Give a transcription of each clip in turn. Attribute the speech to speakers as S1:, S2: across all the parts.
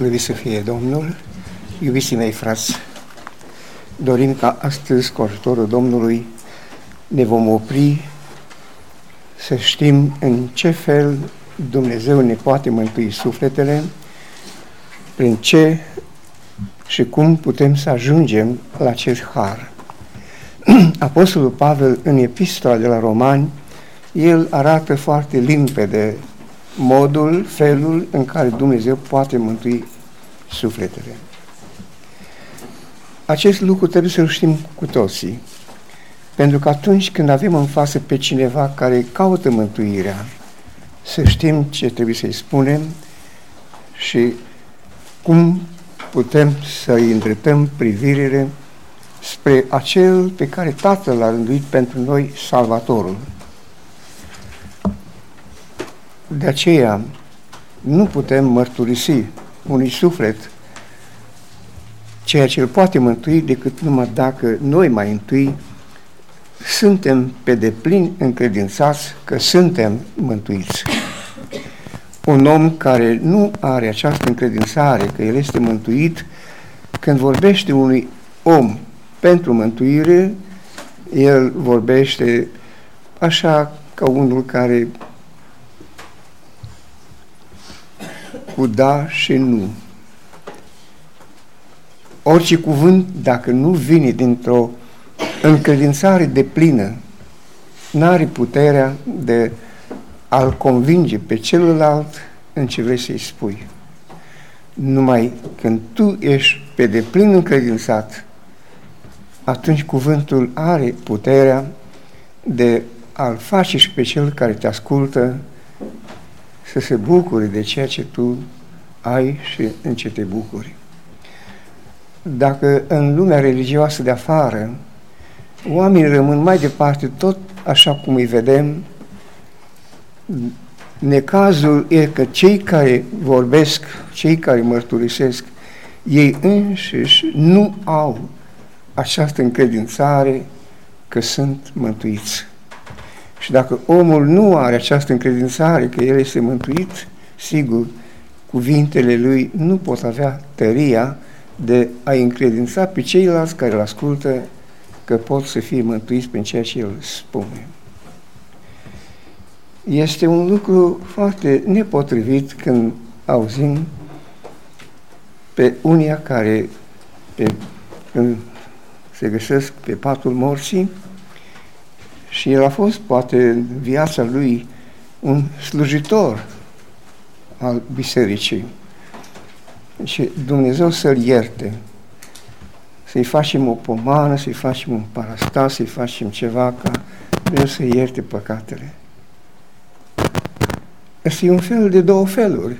S1: Slăvit să fie Domnul, iubiții mei frați, dorim ca astăzi, cu ajutorul Domnului, ne vom opri să știm în ce fel Dumnezeu ne poate mântui sufletele, prin ce și cum putem să ajungem la acest har. Apostolul Pavel, în epistola de la Romani, el arată foarte limpede modul, felul în care Dumnezeu poate mântui sufletele. Acest lucru trebuie să-l știm cu toții. Pentru că atunci când avem în față pe cineva care caută mântuirea, să știm ce trebuie să-i spunem și cum putem să-i îndreptăm privirile spre acel pe care Tatăl l-a rânduit pentru noi, Salvatorul. De aceea nu putem mărturisi unui suflet ceea ce îl poate mântui decât numai dacă noi mai întâi suntem pe deplin încredințați că suntem mântuiți. Un om care nu are această încredințare că el este mântuit, când vorbește unui om pentru mântuire, el vorbește așa ca unul care cu da și nu. Orice cuvânt, dacă nu vine dintr-o încredințare de plină, n-are puterea de a-l convinge pe celălalt în ce vrei să-i spui. Numai când tu ești pe deplin încredințat, atunci cuvântul are puterea de a-l face și pe cel care te ascultă să se bucure de ceea ce tu ai și în ce te bucuri. Dacă în lumea religioasă de afară oamenii rămân mai departe tot așa cum îi vedem, necazul e că cei care vorbesc, cei care mărturisesc, ei înșiși nu au această încredințare că sunt mântuiți. Și dacă omul nu are această încredințare că el este mântuit, sigur, cuvintele lui nu pot avea tăria de a încredința pe ceilalți care îl ascultă că pot să fie mântuiți prin ceea ce el spune. Este un lucru foarte nepotrivit când auzim pe unia care pe, când se găsesc pe patul morții și el a fost, poate, în viața lui un slujitor al bisericii. Și Dumnezeu să-l ierte, să-i facem o pomană, să-i facem un parastas, să-i facem ceva ca Dumnezeu să ierte păcatele. Este un fel de două feluri.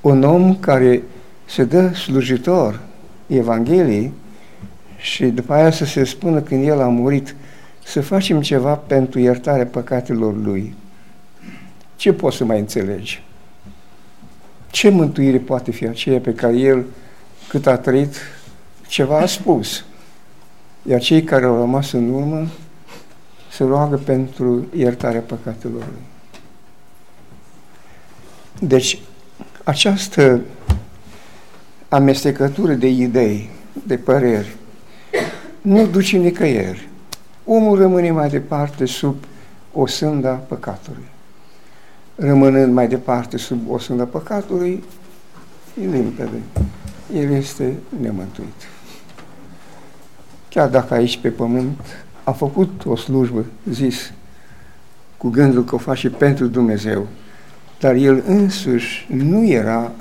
S1: Un om care se dă slujitor Evangheliei și după aia să se spună când el a murit, să facem ceva pentru iertarea păcatelor lui. Ce poți să mai înțelegi? Ce mântuire poate fi aceea pe care el, cât a trăit, ceva a spus? Iar cei care au rămas în urmă se roagă pentru iertarea păcatelor lui. Deci, această amestecătură de idei, de păreri, nu duce nicăieri omul rămâne mai departe sub o sânda păcatului. Rămânând mai departe sub o sânda păcatului, e limpede. El este nemântuit. Chiar dacă aici pe pământ a făcut o slujbă, zis, cu gândul că o face pentru Dumnezeu, dar el însuși nu era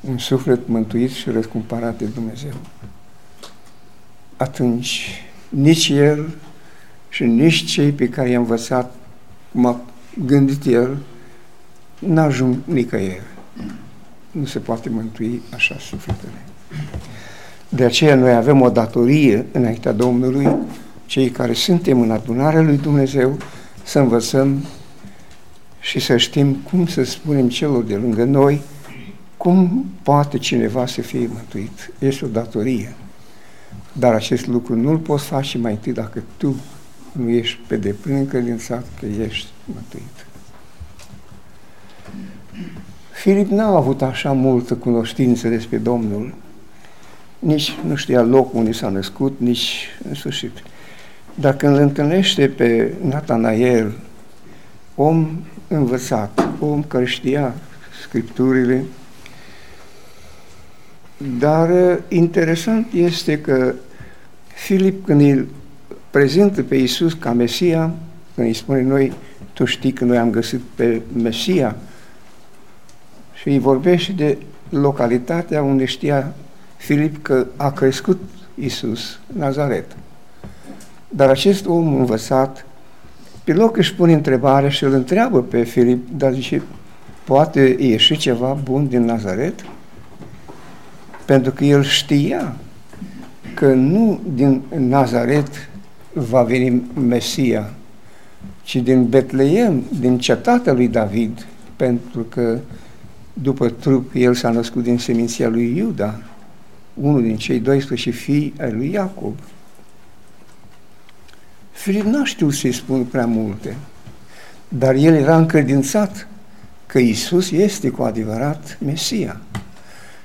S1: un suflet mântuit și răscumpărat de Dumnezeu. Atunci nici el și nici cei pe care i-a învățat cum a gândit el, n-ajung nicăieri. Nu se poate mântui așa sufletele. De aceea noi avem o datorie înaintea Domnului, cei care suntem în adunarea lui Dumnezeu, să învățăm și să știm cum să spunem celor de lângă noi cum poate cineva să fie mântuit. Este o datorie. Dar acest lucru nu-l poți face mai întâi dacă tu nu ești pe deplin încredințat că ești mântuit. Filip n-a avut așa multă cunoștință despre Domnul, nici nu știa locul unde s-a născut, nici în sfârșit. Dar când îl întâlnește pe Natanael, om învățat, om care știa Scripturile, dar uh, interesant este că Filip, când îl prezintă pe Iisus ca Mesia, când îi spune noi, tu știi că noi am găsit pe Mesia, și îi vorbește de localitatea unde știa Filip că a crescut Iisus, Nazaret. Dar acest om învățat, pe loc își pune întrebarea și îl întreabă pe Filip, dar zice, poate ieși ceva bun din Nazaret? Pentru că el știa că nu din Nazaret va veni Mesia, ci din Betleem, din cetatea lui David, pentru că după trup el s-a născut din seminția lui Iuda, unul din cei 12 fii ai lui Iacob. Filip n-a știut să-i spun prea multe, dar el era încredințat că Isus este cu adevărat Mesia.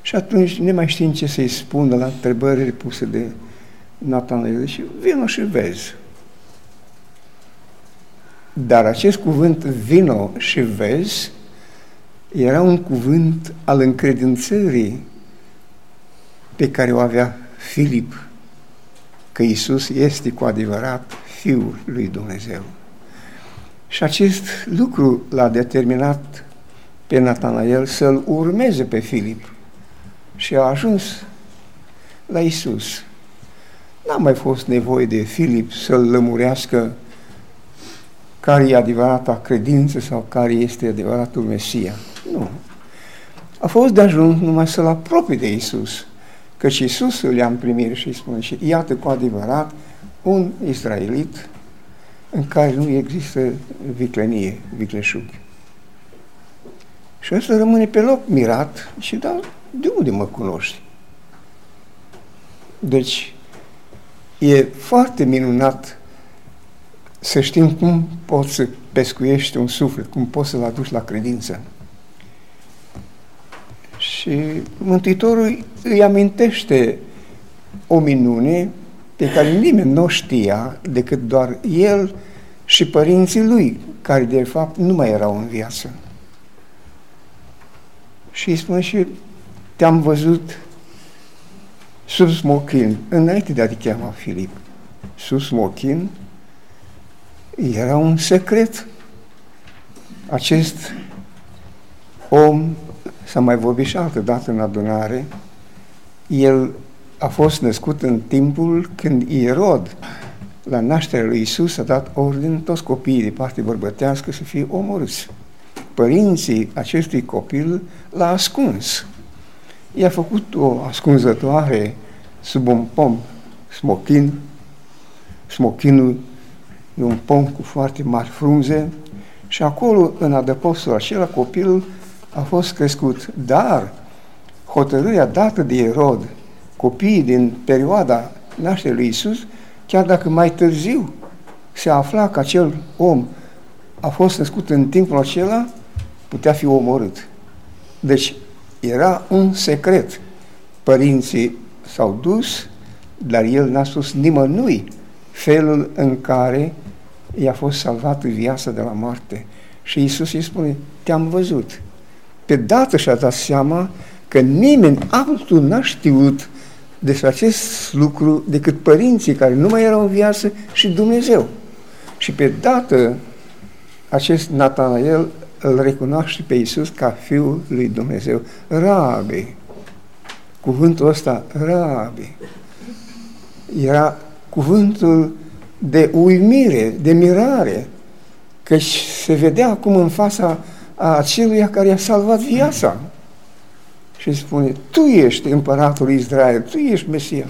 S1: Și atunci ne mai știm ce să-i spună la întrebările puse de Natanael și vino și vezi. Dar acest cuvânt vino și vezi era un cuvânt al încredințării pe care o avea Filip, că Isus este cu adevărat Fiul lui Dumnezeu. Și acest lucru l-a determinat pe Natanael să-l urmeze pe Filip și a ajuns la Isus. N-a mai fost nevoie de Filip să-l lămurească care e adevărata credință sau care este adevăratul Mesia. Nu. A fost de ajuns numai să-l apropie de Isus, căci Isus îl ia în primire și îi spune și iată cu adevărat un israelit în care nu există viclenie, vicleșug. Și ăsta rămâne pe loc mirat și da, de unde mă cunoști? Deci, e foarte minunat să știm cum poți să pescuiești un suflet, cum poți să-l aduci la credință. Și Mântuitorul îi amintește o minune pe care nimeni nu știa decât doar el și părinții lui, care de fapt nu mai erau în viață. Și îi spune și te-am văzut sub smochin, înainte de a te cheama Filip. Sub smochin era un secret. Acest om, s-a mai vorbit și altă dată în adunare, el a fost născut în timpul când Irod, la nașterea lui Isus, a dat ordin toți copiii de parte bărbătească să fie omorâți. Părinții acestui copil l-a ascuns. I-a făcut o ascunzătoare sub un pom, smochin. Smochinul e un pom cu foarte mari frunze și acolo, în adăpostul acela, copilul a fost crescut. Dar hotărârea dată de Erod, copiii din perioada nașterii lui Isus, chiar dacă mai târziu se afla că acel om a fost născut în timpul acela, putea fi omorât. Deci era un secret. Părinții s-au dus, dar el n-a spus nimănui felul în care i-a fost salvat viața de la moarte. Și Iisus îi spune, te-am văzut. Pe dată și-a dat seama că nimeni altul n-a știut despre acest lucru decât părinții care nu mai erau în viață și Dumnezeu. Și pe dată acest Natanael îl recunoaște pe Iisus ca Fiul lui Dumnezeu. Rabi. Cuvântul ăsta, Rabi, era cuvântul de uimire, de mirare, că se vedea acum în fața a aceluia care i-a salvat viața. Și spune, tu ești împăratul Israel, tu ești Mesia.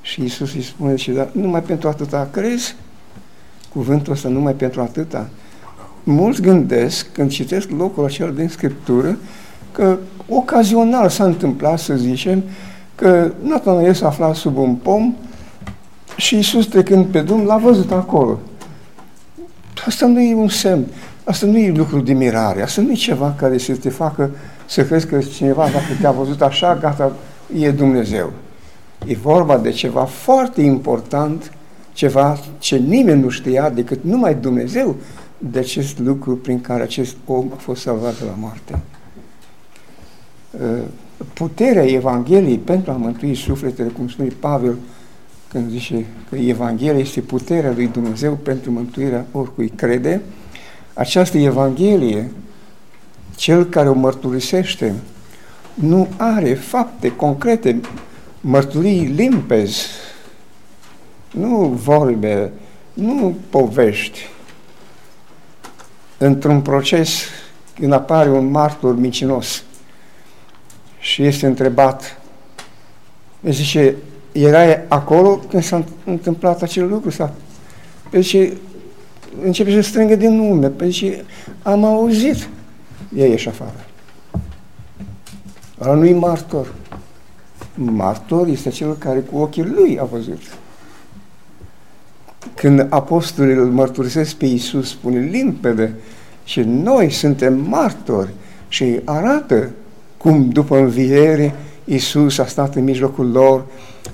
S1: Și Iisus îi spune, și da, numai pentru atâta crezi? Cuvântul ăsta numai pentru atâta? Mulți gândesc, când citesc locul acela din Scriptură, că ocazional s-a întâmplat, să zicem, că Natanael s-a aflat sub un pom și Iisus trecând pe drum l-a văzut acolo. Asta nu e un semn. Asta nu e lucru de mirare, asta nu e ceva care să te facă să crezi că cineva, dacă te-a văzut așa, gata, e Dumnezeu. E vorba de ceva foarte important, ceva ce nimeni nu știa decât numai Dumnezeu de acest lucru prin care acest om a fost salvat de la moarte. Uh, puterea Evangheliei pentru a mântui sufletele, cum spune Pavel, când zice că Evanghelia este puterea lui Dumnezeu pentru mântuirea oricui crede, această Evanghelie, cel care o mărturisește, nu are fapte concrete, mărturii limpezi, nu vorbe, nu povești. Într-un proces, când apare un martor mincinos și este întrebat, zice, erai acolo când s-a întâmplat acel lucru? Sau? Zice, începe să strângă din nume. Păi zice, am auzit. Ea ieși afară. Ăla nu-i martor. Martor este cel care cu ochii lui a văzut. Când apostolii îl mărturisesc pe Iisus, spune limpede și noi suntem martori și arată cum după înviere Iisus a stat în mijlocul lor,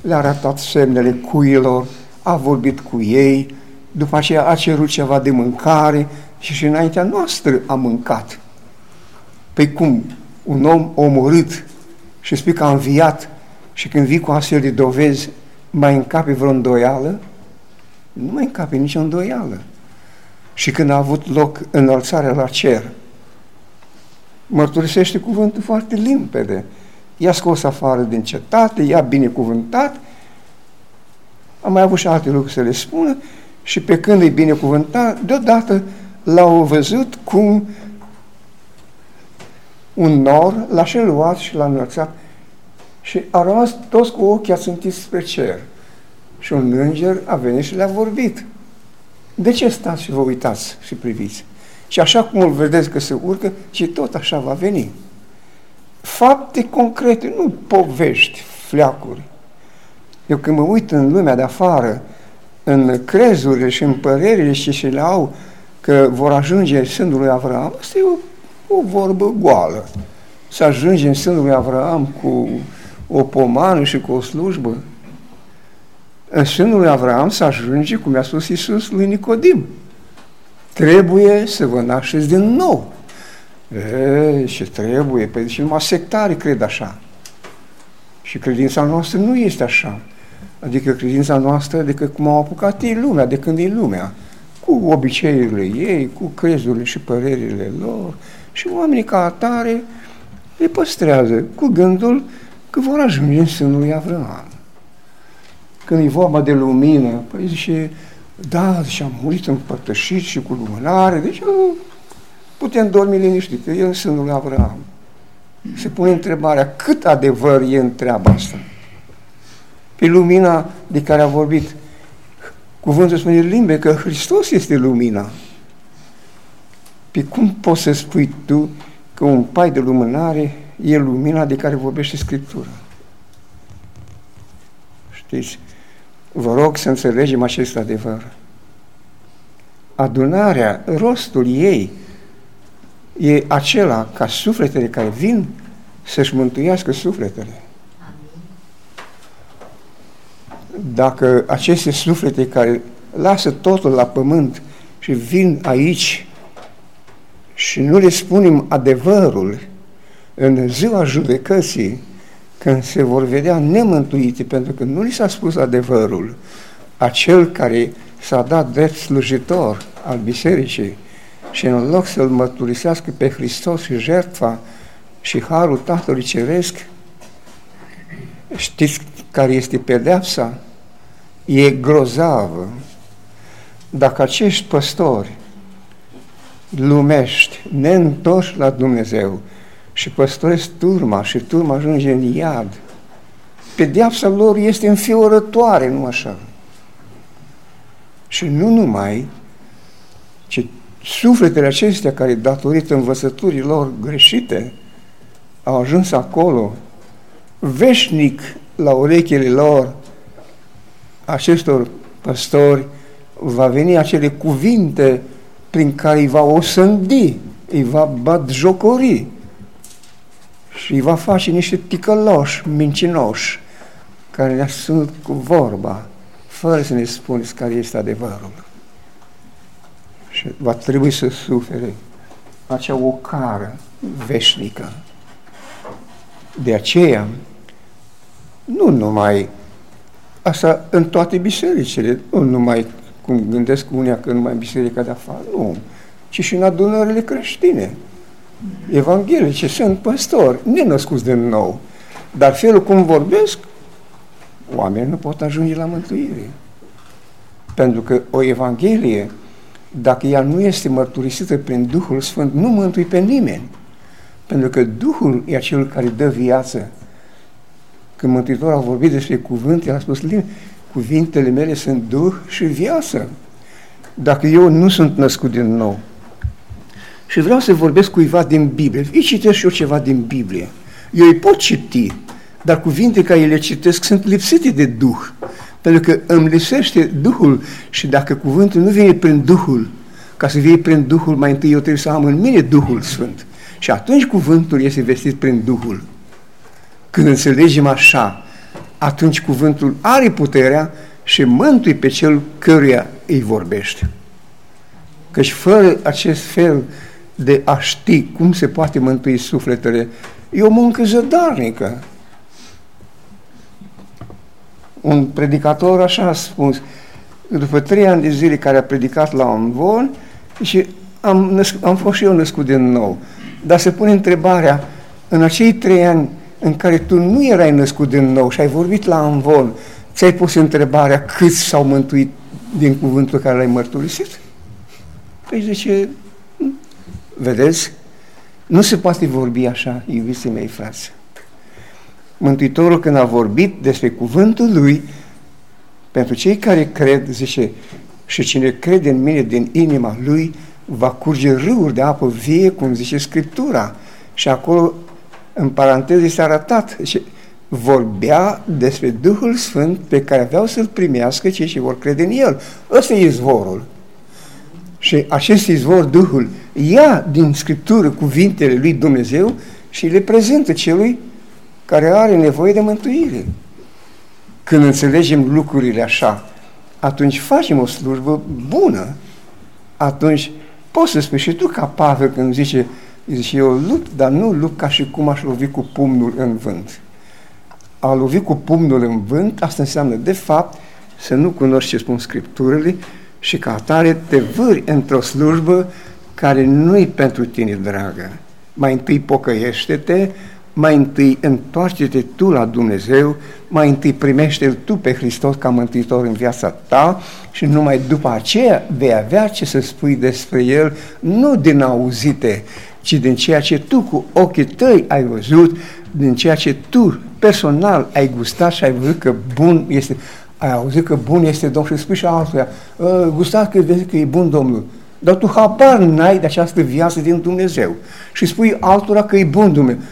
S1: le-a arătat semnele cuilor, a vorbit cu ei, după aceea a cerut ceva de mâncare și și înaintea noastră a mâncat. Păi cum? Un om omorât și spui că a înviat și când vii cu astfel de dovezi, mai încape vreo îndoială? Nu mai încape nicio îndoială. Și când a avut loc înălțarea la cer, mărturisește cuvântul foarte limpede. I-a scos afară din cetate, i-a binecuvântat, a mai avut și alte lucruri să le spună și pe când îi binecuvânta, deodată l-au văzut cum un nor l-a luat și l-a înălțat și a rămas toți cu ochii ațintiți spre cer. Și un înger a venit și le-a vorbit. De ce stați și vă uitați și priviți? Și așa cum îl vedeți că se urcă, și tot așa va veni. Fapte concrete, nu povești, fleacuri. Eu când mă uit în lumea de afară, în crezurile și în părerile și și le au că vor ajunge în sânul lui Avram, asta e o, o vorbă goală. Să ajunge în sânul lui Avram cu o pomană și cu o slujbă. În sânul lui Avram să ajunge, cum i-a spus Iisus lui Nicodim. Trebuie să vă nașteți din nou. E, și trebuie, pentru și numai sectare cred așa. Și credința noastră nu este așa. Adică credința noastră, adică cum au apucat ei lumea, de când e lumea, cu obiceiurile ei, cu crezurile și părerile lor, și oamenii ca atare le păstrează cu gândul că vor ajunge în sânul lui Avram. Când e vorba de lumină, păi zice, da, și am murit împărtășit și cu lumânare, deci putem dormi liniștit, că e în sânul lui Avram. Se pune întrebarea, cât adevăr e în treaba asta? Pe lumina de care a vorbit cuvântul spune limbe că Hristos este lumina. Pe cum poți să spui tu că un pai de lumânare e lumina de care vorbește Scriptura? Știți? Vă rog să înțelegem acest adevăr. Adunarea, rostul ei, e acela ca sufletele care vin să-și mântuiască sufletele. Dacă aceste suflete care lasă totul la pământ și vin aici și nu le spunem adevărul în ziua judecății, când se vor vedea nemântuite, pentru că nu li s-a spus adevărul, acel care s-a dat drept slujitor al bisericii și în loc să-L mărturisească pe Hristos și jertfa și harul Tatălui Ceresc, știți care este pedeapsa? E grozavă. Dacă acești păstori lumești, neîntorși la Dumnezeu, și păstresc turma și turma ajunge în iad. Pedeapsa lor este înfiorătoare, nu așa. Și nu numai, ci sufletele acestea care, datorită învățăturii lor greșite, au ajuns acolo, veșnic la urechile lor, acestor păstori, va veni acele cuvinte prin care îi va osândi, îi va bat jocori și îi va face niște ticăloși, mincinoși, care ne sunt cu vorba, fără să ne spuneți care este adevărul. Și va trebui să sufere acea ocară veșnică. De aceea, nu numai asta în toate bisericile, nu numai cum gândesc unii că numai în biserica de afară, nu, ci și în adunările creștine, evanghelice, sunt păstori, nenăscuți de nou, dar felul cum vorbesc, oamenii nu pot ajunge la mântuire. Pentru că o evanghelie, dacă ea nu este mărturisită prin Duhul Sfânt, nu mântui pe nimeni. Pentru că Duhul e acel care dă viață. Când Mântuitorul a vorbit despre cuvânt, el a spus, cuvintele mele sunt Duh și viață. Dacă eu nu sunt născut din nou, și vreau să vorbesc cuiva din Biblie, îi citesc și eu ceva din Biblie. Eu îi pot citi, dar cuvinte care le citesc sunt lipsite de Duh. Pentru că îmi lipsește Duhul și dacă cuvântul nu vine prin Duhul, ca să vie prin Duhul, mai întâi eu trebuie să am în mine Duhul Sfânt. Și atunci cuvântul este vestit prin Duhul. Când înțelegem așa, atunci cuvântul are puterea și mântui pe cel căruia îi vorbește. Căci fără acest fel de a ști cum se poate mântui sufletele, e o muncă zădarnică. Un predicator așa a spus, după trei ani de zile care a predicat la un vol, și am, am fost și eu născut din nou. Dar se pune întrebarea, în acei trei ani în care tu nu erai născut din nou și ai vorbit la Amvon, ți-ai pus întrebarea câți s-au mântuit din cuvântul care l-ai mărturisit? Păi zice, hm, vedeți, nu se poate vorbi așa, iubiții mei frați. Mântuitorul când a vorbit despre cuvântul lui, pentru cei care cred, zice, și cine crede în mine din inima lui, va curge râuri de apă vie, cum zice Scriptura. Și acolo în paranteză este arătat și vorbea despre Duhul Sfânt pe care aveau să-l primească cei ce vor crede în El. Ăsta e izvorul. Și acest izvor, Duhul, ia din Scriptură cuvintele lui Dumnezeu și le prezintă celui care are nevoie de mântuire. Când înțelegem lucrurile așa, atunci facem o slujbă bună. Atunci poți să spui și tu ca Pavel când zice și eu lupt, dar nu lupt ca și cum aș lovi cu pumnul în vânt. A lovi cu pumnul în vânt, asta înseamnă, de fapt, să nu cunoști ce spun Scripturile și ca atare te vâri într-o slujbă care nu-i pentru tine, dragă. Mai întâi pocăiește-te, mai întâi întoarce-te tu la Dumnezeu, mai întâi primește-L tu pe Hristos ca mântuitor în viața ta și numai după aceea vei avea ce să spui despre El, nu din auzite, ci din ceea ce tu cu ochii tăi ai văzut, din ceea ce tu personal ai gustat și ai văzut că bun este, ai auzit că bun este Domnul și spui și altuia, ă, gustați că vezi că e bun Domnul, dar tu habar n-ai de această viață din Dumnezeu și spui altora că e bun Dumnezeu.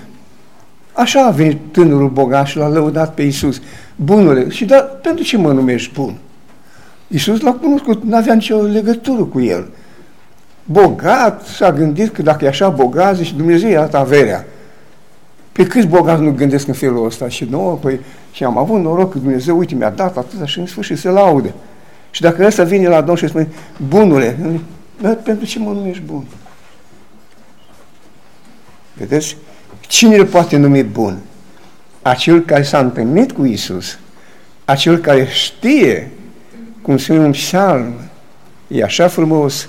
S1: Așa a venit tânărul bogat și l-a lăudat pe Iisus. Bunule, și dar pentru ce mă numești bun? Iisus l-a cunoscut, nu avea nicio legătură cu el bogat, s-a gândit că dacă e așa bogat, și Dumnezeu i-a dat averea. Pe câți bogați nu gândesc în felul ăsta? Și nouă, păi, și am avut noroc că Dumnezeu, uite, mi-a dat atâta și în sfârșit se laude. Și dacă ăsta vine la Domnul și spune, bunule, pentru ce mă numești bun? Vedeți? Cine îl poate numi bun? Acel care s-a întâlnit cu Isus, acel care știe, cum spune un psalm, e așa frumos,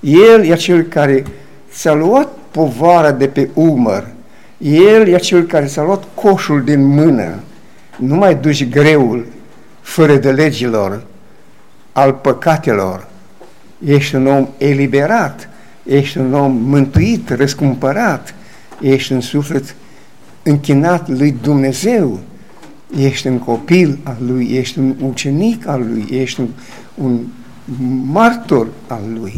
S1: el e cel care ți-a luat povara de pe umăr. El e cel care ți-a luat coșul din mână. Nu mai duci greul fără de legilor, al păcatelor. Ești un om eliberat, ești un om mântuit, răscumpărat, ești un suflet închinat lui Dumnezeu, ești un copil al lui, ești un ucenic al lui, ești un, un martor al lui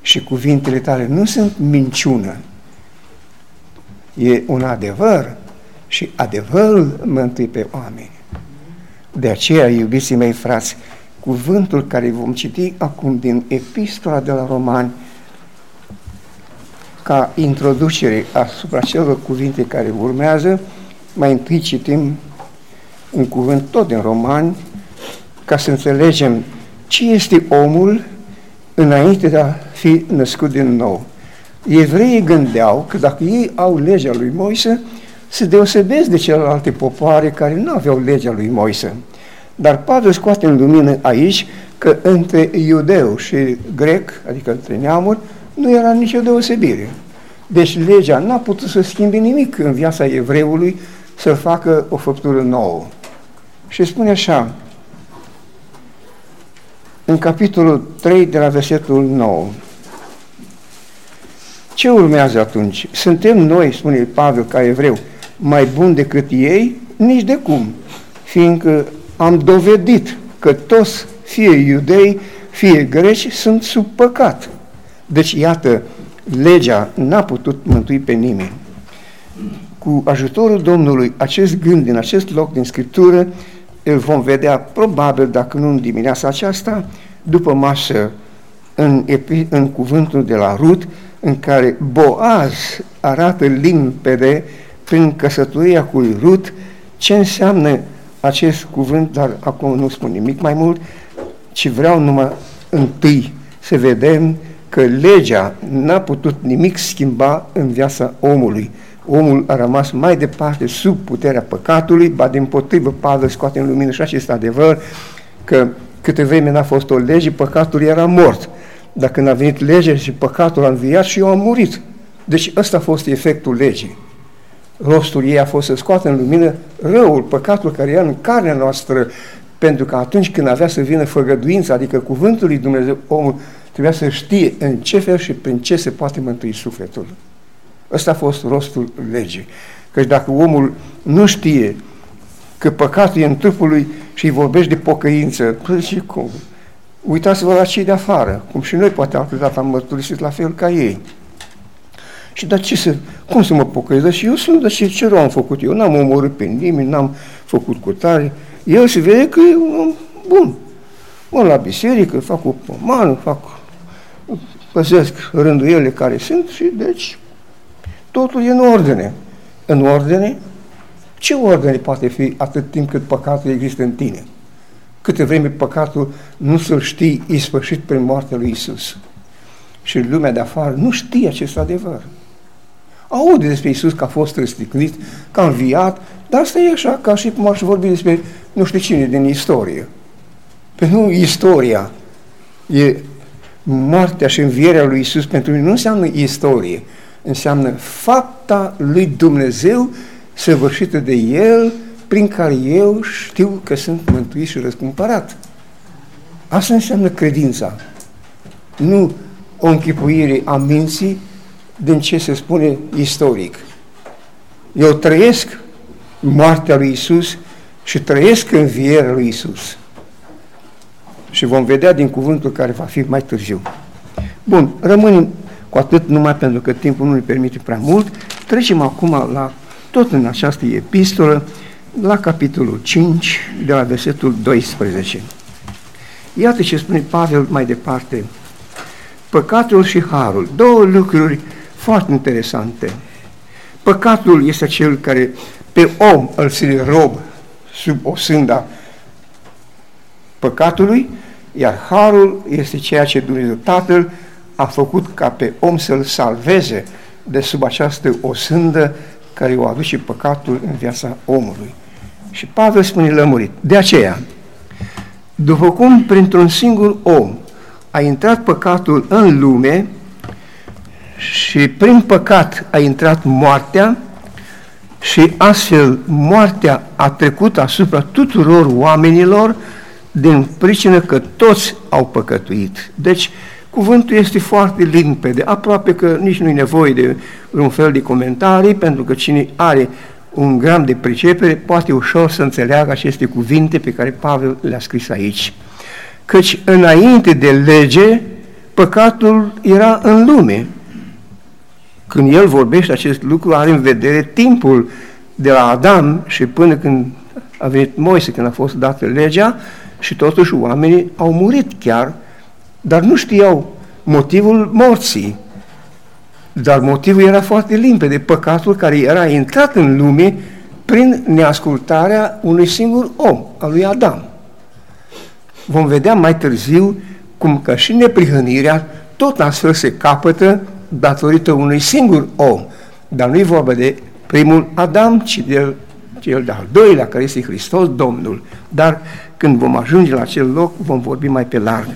S1: și cuvintele tale nu sunt minciună, e un adevăr și adevărul mântui pe oameni. De aceea, iubiții mei frați, cuvântul care vom citi acum din Epistola de la Romani, ca introducere asupra celor cuvinte care urmează, mai întâi citim un cuvânt tot din Romani, ca să înțelegem ce este omul înainte de a fi născut din nou. Evreii gândeau că dacă ei au legea lui Moise, se deosebesc de celelalte popoare care nu aveau legea lui Moise. Dar Pavel scoate în lumină aici că între iudeu și grec, adică între neamuri, nu era nicio deosebire. Deci legea n-a putut să schimbe nimic în viața evreului să facă o făptură nouă. Și spune așa, în capitolul 3 de la versetul 9. Ce urmează atunci? Suntem noi, spune Pavel ca evreu, mai buni decât ei? Nici de cum, fiindcă am dovedit că toți, fie iudei, fie greci, sunt sub păcat. Deci, iată, legea n-a putut mântui pe nimeni. Cu ajutorul Domnului, acest gând din acest loc din Scriptură îl vom vedea probabil, dacă nu în dimineața aceasta, după masă în, în cuvântul de la Rut, în care Boaz arată limpede prin căsătoria cu Rut ce înseamnă acest cuvânt, dar acum nu spun nimic mai mult, ci vreau numai întâi să vedem că legea n-a putut nimic schimba în viața omului. Omul a rămas mai departe sub puterea păcatului, ba din potrivă Pavel scoate în lumină și acest adevăr că câte vreme n-a fost o lege, păcatul era mort. Dacă n-a venit legea și păcatul a înviat și eu am murit. Deci ăsta a fost efectul legii. Rostul ei a fost să scoată în lumină răul, păcatul care era în carnea noastră, pentru că atunci când avea să vină făgăduința, adică cuvântul lui Dumnezeu, omul trebuia să știe în ce fel și prin ce se poate mântui sufletul. Ăsta a fost rostul legii. Căci dacă omul nu știe că păcatul e în trupul lui și îi vorbești de pocăință, păi și cum? Uitați-vă la cei de afară, cum și noi poate altă dată am mărturisit la fel ca ei. Și dar ce să, cum să mă pocăiesc? Și eu sunt, dar ce, ce rău am făcut eu? N-am omorât pe nimeni, n-am făcut cu tare. El se vede că e un om bun. Mă la biserică, fac o pomană, fac, păzesc rânduiele care sunt și deci totul e în ordine. În ordine? Ce ordine poate fi atât timp cât păcatul există în tine? Câte vreme păcatul nu să-l știi ispășit prin moartea lui Isus. Și lumea de afară nu știe acest adevăr. Aude despre Isus că a fost răstignit, că a înviat, dar asta e așa ca și cum aș vorbi despre nu știu cine din istorie. Pe nu istoria e moartea și învierea lui Isus pentru mine nu înseamnă istorie, înseamnă fapta lui Dumnezeu săvârșită de El, prin care eu știu că sunt mântuit și răscumpărat. Asta înseamnă credința. Nu o închipuire a minții din ce se spune istoric. Eu trăiesc moartea lui Isus și trăiesc învierea lui Isus. Și vom vedea din cuvântul care va fi mai târziu. Bun, rămânem cu atât numai pentru că timpul nu ne permite prea mult. Trecem acum la, tot în această epistolă, la capitolul 5, de la versetul 12. Iată ce spune Pavel mai departe. Păcatul și harul, două lucruri foarte interesante. Păcatul este cel care pe om îl ține rob sub o sânda păcatului, iar harul este ceea ce Dumnezeu Tatăl a făcut ca pe om să-l salveze de sub această osândă care o aduce păcatul în viața omului. Și Pavel spune lămurit. De aceea, după cum printr-un singur om a intrat păcatul în lume și prin păcat a intrat moartea și astfel moartea a trecut asupra tuturor oamenilor din pricină că toți au păcătuit. Deci, cuvântul este foarte limpede, aproape că nici nu e nevoie de un fel de comentarii, pentru că cine are un gram de pricepere poate ușor să înțeleagă aceste cuvinte pe care Pavel le-a scris aici. Căci înainte de lege, păcatul era în lume. Când el vorbește acest lucru, are în vedere timpul de la Adam și până când a venit Moise, când a fost dată legea, Și totuși oamenii au murit chiar, dar nu știau motivul morții. Dar motivul era foarte limpede, păcatul care era intrat în lume prin neascultarea unui singur om, al lui Adam. Vom vedea mai târziu cum că și neprihănirea tot astfel se capătă datorită unui singur om. Dar nu e vorba de primul Adam, ci de cel de-al doilea, care este Hristos Domnul. Dar când vom ajunge la acel loc, vom vorbi mai pe larg.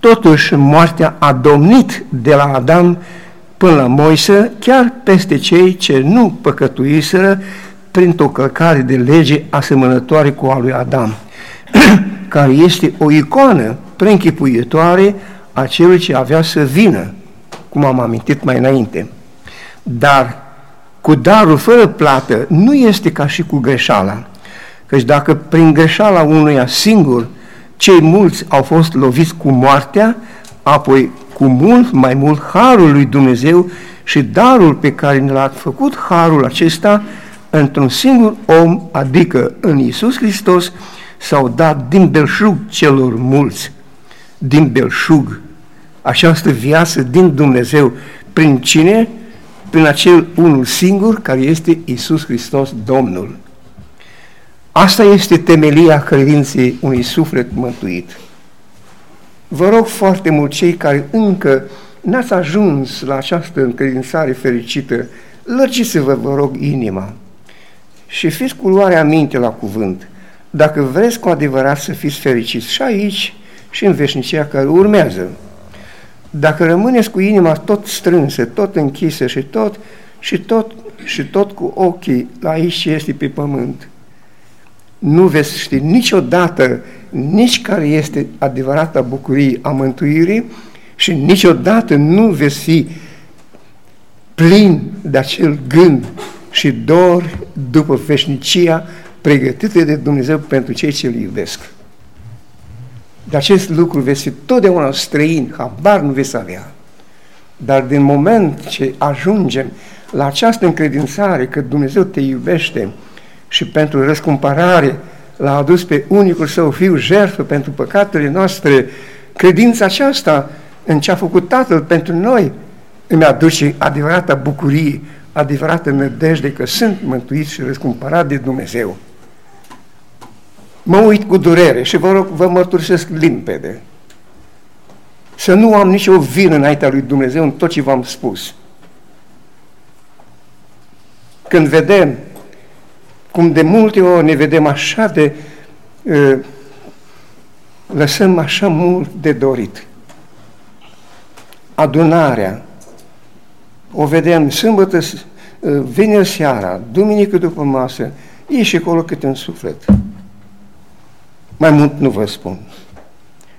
S1: Totuși, moartea a domnit de la Adam până la Moise, chiar peste cei ce nu păcătuiseră printr-o călcare de lege asemănătoare cu a lui Adam, care este o icoană preînchipuitoare a celui ce avea să vină, cum am amintit mai înainte. Dar cu darul fără plată nu este ca și cu greșeala, căci dacă prin greșeala unuia singur cei mulți au fost loviți cu moartea, apoi cu mult mai mult harul lui Dumnezeu și darul pe care ne l-a făcut harul acesta într-un singur om, adică în Isus Hristos, s-au dat din belșug celor mulți, din belșug, această viață din Dumnezeu, prin cine? Prin acel unul singur care este Isus Hristos Domnul. Asta este temelia credinței unui suflet mântuit. Vă rog foarte mult cei care încă n-ați ajuns la această încredințare fericită, lărgiți-vă, vă rog, inima și fiți cu luarea minte la cuvânt. Dacă vreți cu adevărat să fiți fericiți și aici și în veșnicia care urmează. Dacă rămâneți cu inima tot strânsă, tot închisă și tot, și tot, și tot cu ochii la aici ce este pe pământ, nu veți ști niciodată nici care este adevărata bucurie a mântuirii și niciodată nu veți fi plin de acel gând și dor după veșnicia pregătită de Dumnezeu pentru cei ce îl iubesc. De acest lucru veți fi totdeauna străin, habar nu veți avea. Dar din moment ce ajungem la această încredințare că Dumnezeu te iubește și pentru răscumpărare l-a adus pe unicul său fiu jertfă pentru păcatele noastre, credința aceasta în ce a făcut Tatăl pentru noi îmi aduce adevărata bucurie, adevărată nădejde că sunt mântuit și răscumpărat de Dumnezeu. Mă uit cu durere și vă rog, vă mărturisesc limpede. Să nu am nicio vină înaintea lui Dumnezeu în tot ce v-am spus. Când vedem cum de multe ori ne vedem așa de uh, lăsăm așa mult de dorit. Adunarea, o vedem sâmbătă, uh, vineri seara, duminică după masă, e și acolo câte un suflet. Mai mult nu vă spun.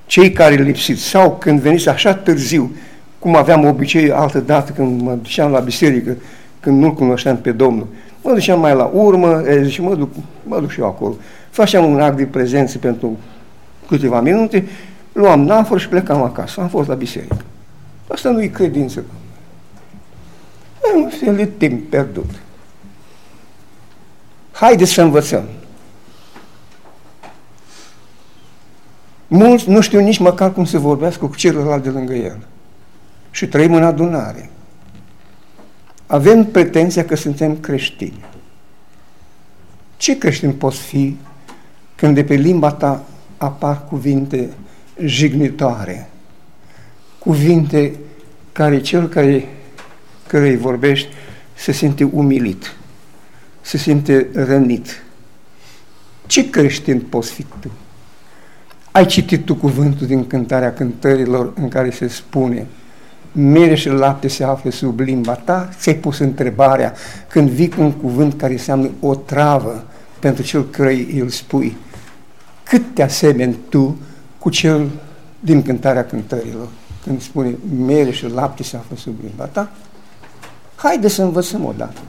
S1: Cei care lipsiți sau când veniți așa târziu, cum aveam obicei altă dată când mă duceam la biserică, când nu-L cunoșteam pe Domnul, mă duceam mai la urmă e, și mă duc, mă duc și eu acolo. Făceam un act de prezență pentru câteva minute, luam nafor și plecam acasă. Am fost la biserică. Asta nu e credință. E un fel de timp pierdut. Haideți să învățăm. Mulți nu știu nici măcar cum să vorbească cu celălalt de lângă el. Și trăim în adunare. Avem pretenția că suntem creștini. Ce creștin poți fi când de pe limba ta apar cuvinte jignitoare, cuvinte care cel care, care îi vorbești se simte umilit, se simte rănit. Ce creștin poți fi tu? Ai citit tu cuvântul din cântarea cântărilor în care se spune mere și lapte se află sub limba ta? Ți-ai pus întrebarea când vii cu un cuvânt care înseamnă o travă pentru cel care îl spui. Cât te asemeni tu cu cel din cântarea cântărilor? Când spune mere și lapte se află sub limba ta? Haide să învățăm odată.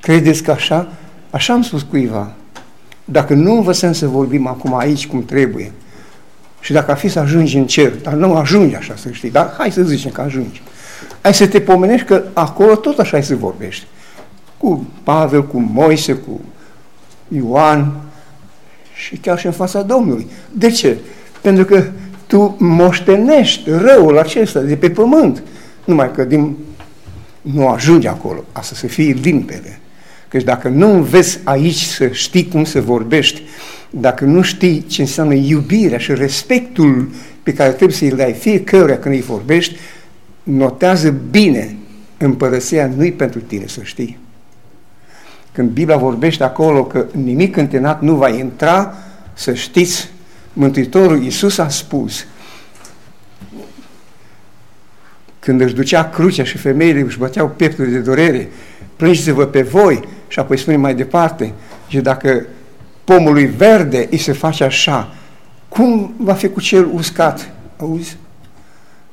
S1: Credeți că așa? Așa am spus cuiva. Dacă nu învățăm să vorbim acum aici cum trebuie, și dacă ar fi să ajungi în cer, dar nu ajungi așa să știi, dar hai să zicem că ajungi. Ai să te pomenești că acolo tot așa ai să vorbești. Cu Pavel, cu Moise, cu Ioan și chiar și în fața Domnului. De ce? Pentru că tu moștenești răul acesta de pe pământ. Numai că din... nu ajunge acolo. Asta să fie limpede. Căci dacă nu înveți aici să știi cum să vorbești, dacă nu știi ce înseamnă iubirea și respectul pe care trebuie să-i dai fiecare când îi vorbești, notează bine împărăția nu-i pentru tine, să știi. Când Biblia vorbește acolo că nimic întenat nu va intra, să știți, Mântuitorul Iisus a spus, când își ducea crucea și femeile își băteau pieptul de durere, plângeți-vă pe voi și apoi spune mai departe, și dacă pomului verde îi se face așa, cum va fi cu cel uscat? Auzi?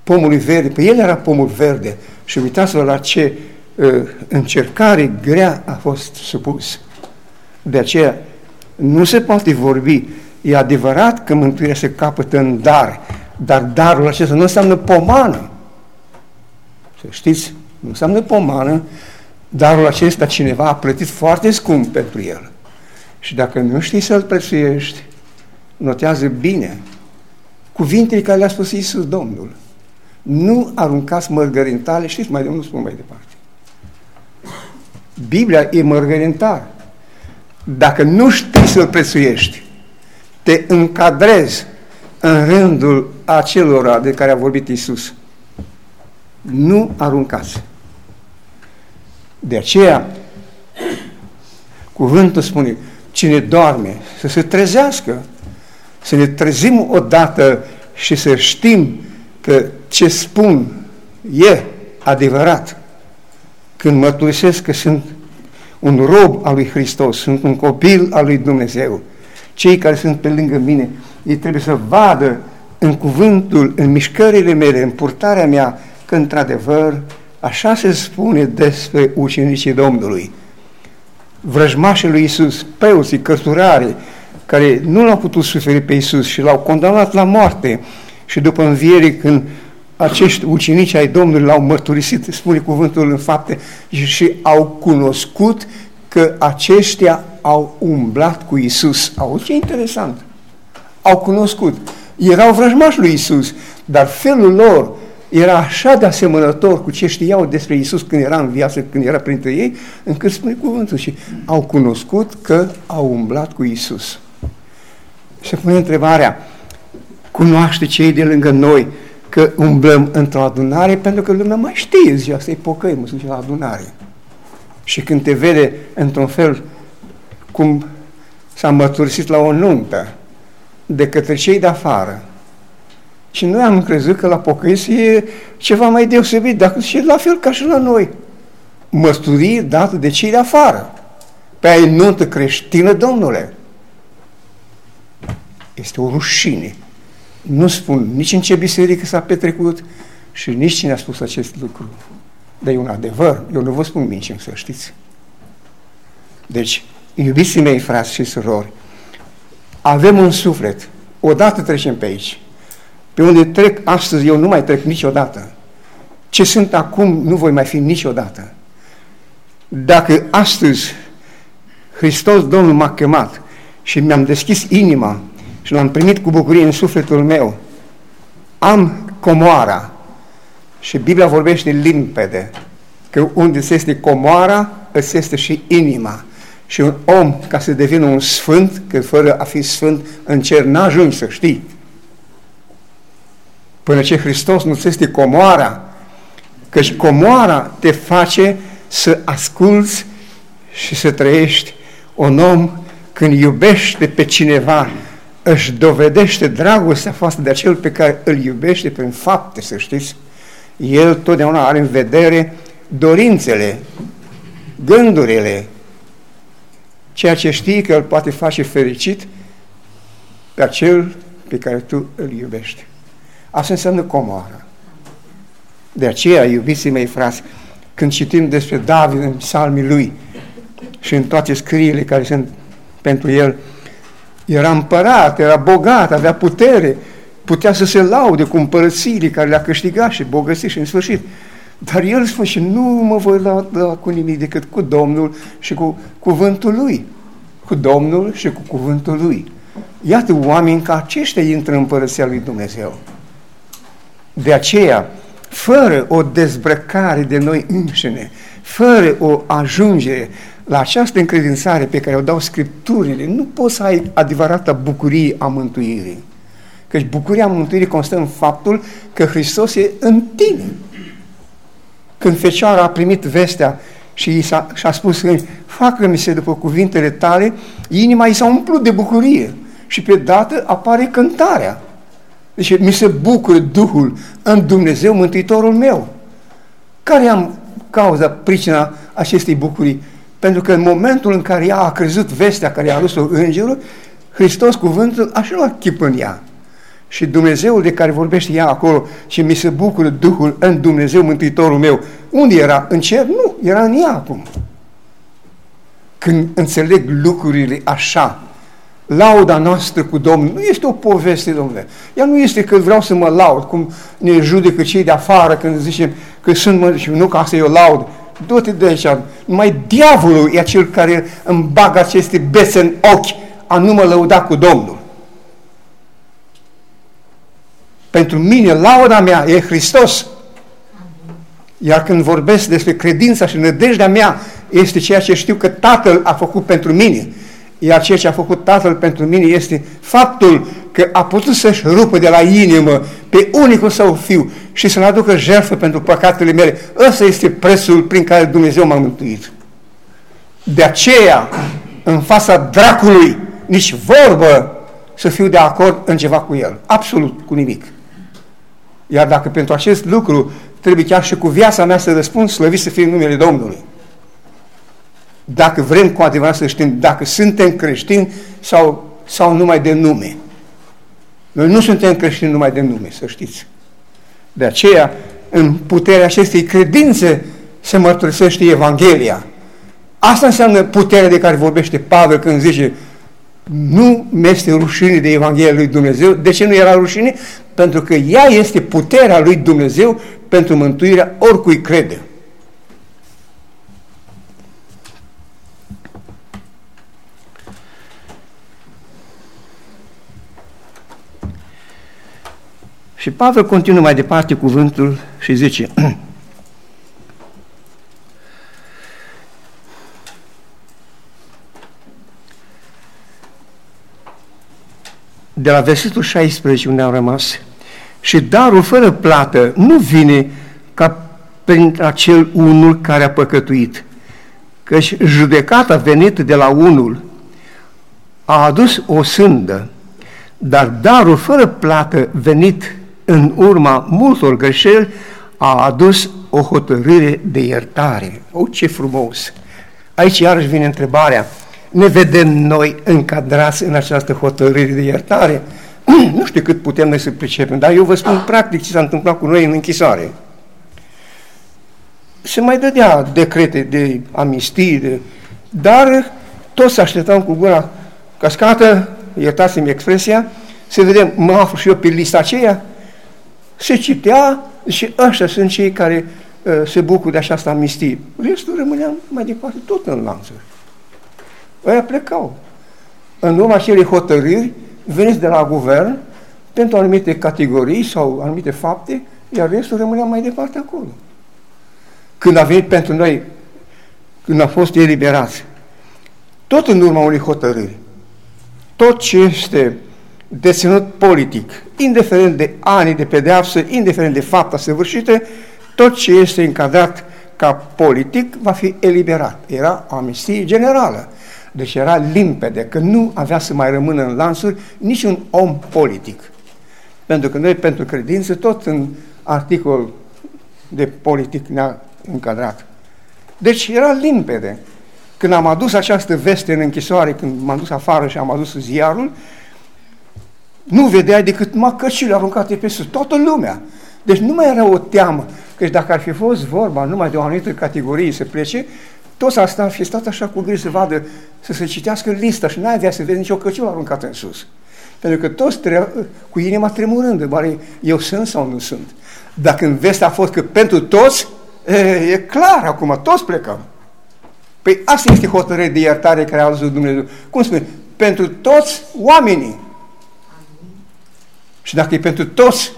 S1: Pomului verde, pe el era pomul verde și uitați-vă la ce uh, încercare grea a fost supus. De aceea nu se poate vorbi. E adevărat că mântuirea se capătă în dar, dar darul acesta nu înseamnă pomană. Să știți, nu înseamnă pomană, darul acesta cineva a plătit foarte scump pentru el. Și dacă nu știi să-l prețuiești, notează bine cuvintele care le-a spus Iisus Domnul. Nu aruncați mărgărintale, știți, mai de nu spun mai departe. Biblia e mărgărintar. Dacă nu știi să-l prețuiești, te încadrezi în rândul acelora de care a vorbit Iisus. Nu aruncați. De aceea, cuvântul spune, cine doarme, să se trezească, să ne trezim odată și să știm că ce spun e adevărat. Când mărturisesc că sunt un rob al lui Hristos, sunt un copil al lui Dumnezeu, cei care sunt pe lângă mine, ei trebuie să vadă în cuvântul, în mișcările mele, în purtarea mea, că într-adevăr așa se spune despre ucenicii Domnului. Vrăjmașii lui Iisus, preoții, cărturare, care nu l-au putut suferi pe Iisus și l-au condamnat la moarte și după înviere când acești ucenici ai Domnului l-au mărturisit, spune cuvântul în fapte, și, și au cunoscut că aceștia au umblat cu Isus. Au ce interesant! Au cunoscut. Erau vrăjmași lui Isus, dar felul lor era așa de asemănător cu ce știau despre Isus când era în viață, când era printre ei, încât spune cuvântul și au cunoscut că au umblat cu Isus. Se pune întrebarea, cunoaște cei de lângă noi că umblăm într-o adunare pentru că lumea mai știe ziua asta e pocăi, mă la adunare. Și când te vede într-un fel cum s-a mărturisit la o nuntă de către cei de afară, și noi am crezut că la pocăiți e ceva mai deosebit, dacă și la fel ca și la noi. Mărturie dată de cei de afară. Pe ai nuntă creștină, domnule. Este o rușine. Nu spun nici în ce biserică s-a petrecut și nici cine a spus acest lucru. Dar e un adevăr. Eu nu vă spun mincin, să știți. Deci, iubiții mei, frați și surori, avem un suflet. Odată trecem pe aici. Pe unde trec astăzi, eu nu mai trec niciodată. Ce sunt acum, nu voi mai fi niciodată. Dacă astăzi Hristos Domnul m-a chemat și mi-am deschis inima și l-am primit cu bucurie în sufletul meu, am comoara și Biblia vorbește limpede că unde se este comoara, îți este și inima. Și un om, ca să devină un sfânt, că fără a fi sfânt în cer n-ajungi să știi. Până ce Hristos nu-ți este comoara, căci comoara te face să asculți și să trăiești. Un om când iubește pe cineva, își dovedește dragostea față de acel pe care îl iubește prin fapte, să știți. El totdeauna are în vedere dorințele, gândurile, ceea ce știi că îl poate face fericit pe acel pe care tu îl iubești. Asta înseamnă comoară. De aceea, iubiții mei frați, când citim despre David în psalmii lui și în toate scriile care sunt pentru el, era împărat, era bogat, avea putere, putea să se laude cu împărățiile care le-a câștigat și bogății și în sfârșit. Dar el spune și nu mă voi lauda cu nimic decât cu Domnul și cu cuvântul lui. Cu Domnul și cu cuvântul lui. Iată oameni ca aceștia intră în Împărăția lui Dumnezeu. De aceea, fără o dezbrăcare de noi înșine, fără o ajungere la această încredințare pe care o dau Scripturile, nu poți să ai adevărata bucurie a mântuirii. Căci bucuria mântuirii constă în faptul că Hristos e în tine. Când Fecioara a primit vestea și i a și-a spus, facă-mi se după cuvintele tale, inima i s-a umplut de bucurie și pe dată apare cântarea. Deci mi se bucură Duhul în Dumnezeu, Mântuitorul meu. Care am cauza, pricina acestei bucurii? Pentru că în momentul în care ea a crezut vestea care a adus-o îngerul, Hristos, cuvântul, așa luat chip în ea. Și Dumnezeul de care vorbește ea acolo și mi se bucură Duhul în Dumnezeu, Mântuitorul meu. Unde era? În cer? Nu, era în ea acum. Când înțeleg lucrurile așa, lauda noastră cu Domnul nu este o poveste, domnule. Ea nu este că vreau să mă laud, cum ne judecă cei de afară când zicem că sunt, mă, și nu că asta e o laudă. Du-te de aici. Numai diavolul e acel care îmi bagă aceste bețe în ochi a nu mă lăuda cu Domnul. Pentru mine, lauda mea e Hristos. Iar când vorbesc despre credința și nădejdea mea, este ceea ce știu că Tatăl a făcut pentru mine. Iar ceea ce a făcut Tatăl pentru mine este faptul că a putut să-și rupă de la inimă pe unicul său fiu și să-l aducă jertfă pentru păcatele mele. Ăsta este prețul prin care Dumnezeu m-a mântuit. De aceea, în fața dracului, nici vorbă să fiu de acord în ceva cu el. Absolut, cu nimic. Iar dacă pentru acest lucru trebuie chiar și cu viața mea să răspund, slăvit să fie numele Domnului. Dacă vrem cu adevărat să știm dacă suntem creștini sau, sau numai de nume. Noi nu suntem creștini numai de nume, să știți. De aceea, în puterea acestei credințe se mărturisește Evanghelia. Asta înseamnă puterea de care vorbește Pavel când zice nu mi este rușine de Evanghelia lui Dumnezeu. De ce nu era rușine? Pentru că ea este puterea lui Dumnezeu pentru mântuirea oricui crede. Și Pavel continuă mai departe cuvântul și zice de la versetul 16 unde am rămas și darul fără plată nu vine ca prin acel unul care a păcătuit, căci judecata venit de la unul a adus o sândă, dar darul fără plată venit în urma multor greșeli a adus o hotărâre de iertare. O, ce frumos! Aici iarăși vine întrebarea, ne vedem noi încadrați în această hotărâre de iertare? nu știu cât putem noi să pricepem, dar eu vă spun practic ce s-a întâmplat cu noi în închisoare. Se mai dădea decrete de amistie, de... dar toți așteptam cu gura cascată, iertați-mi expresia, să vedem, mă aflu și eu pe lista aceea, se citea și ăștia sunt cei care uh, se bucură de această amistie. Restul rămânea mai departe tot în lanțuri. Ăia plecau. În urma acelei hotărâri veniți de la guvern pentru anumite categorii sau anumite fapte, iar restul rămânea mai departe acolo. Când a venit pentru noi, când a fost eliberați, tot în urma unei hotărâri, tot ce este deținut politic, indiferent de ani de pedeapsă, indiferent de fapta săvârșită, tot ce este încadrat ca politic va fi eliberat. Era o amnistie generală. Deci era limpede că nu avea să mai rămână în lansuri niciun om politic. Pentru că noi, pentru credință, tot în articol de politic ne-a încadrat. Deci era limpede. Când am adus această veste în închisoare, când m-am dus afară și am adus ziarul, nu vedeai decât macăcile aruncate pe sus, toată lumea. Deci nu mai era o teamă, că dacă ar fi fost vorba numai de o anumită categorie să plece, toți asta ar fi stat așa cu grijă să vadă, să se citească lista și n-ai avea să vezi nicio căciulă aruncată în sus. Pentru că toți tre- cu inima tremurând, oare eu sunt sau nu sunt? Dacă în vestea a fost că pentru toți, e, e clar acum, toți plecăm. Păi asta este hotărâre de iertare care a adus Dumnezeu. Cum spune? pentru toți oamenii. Și dacă e pentru toți,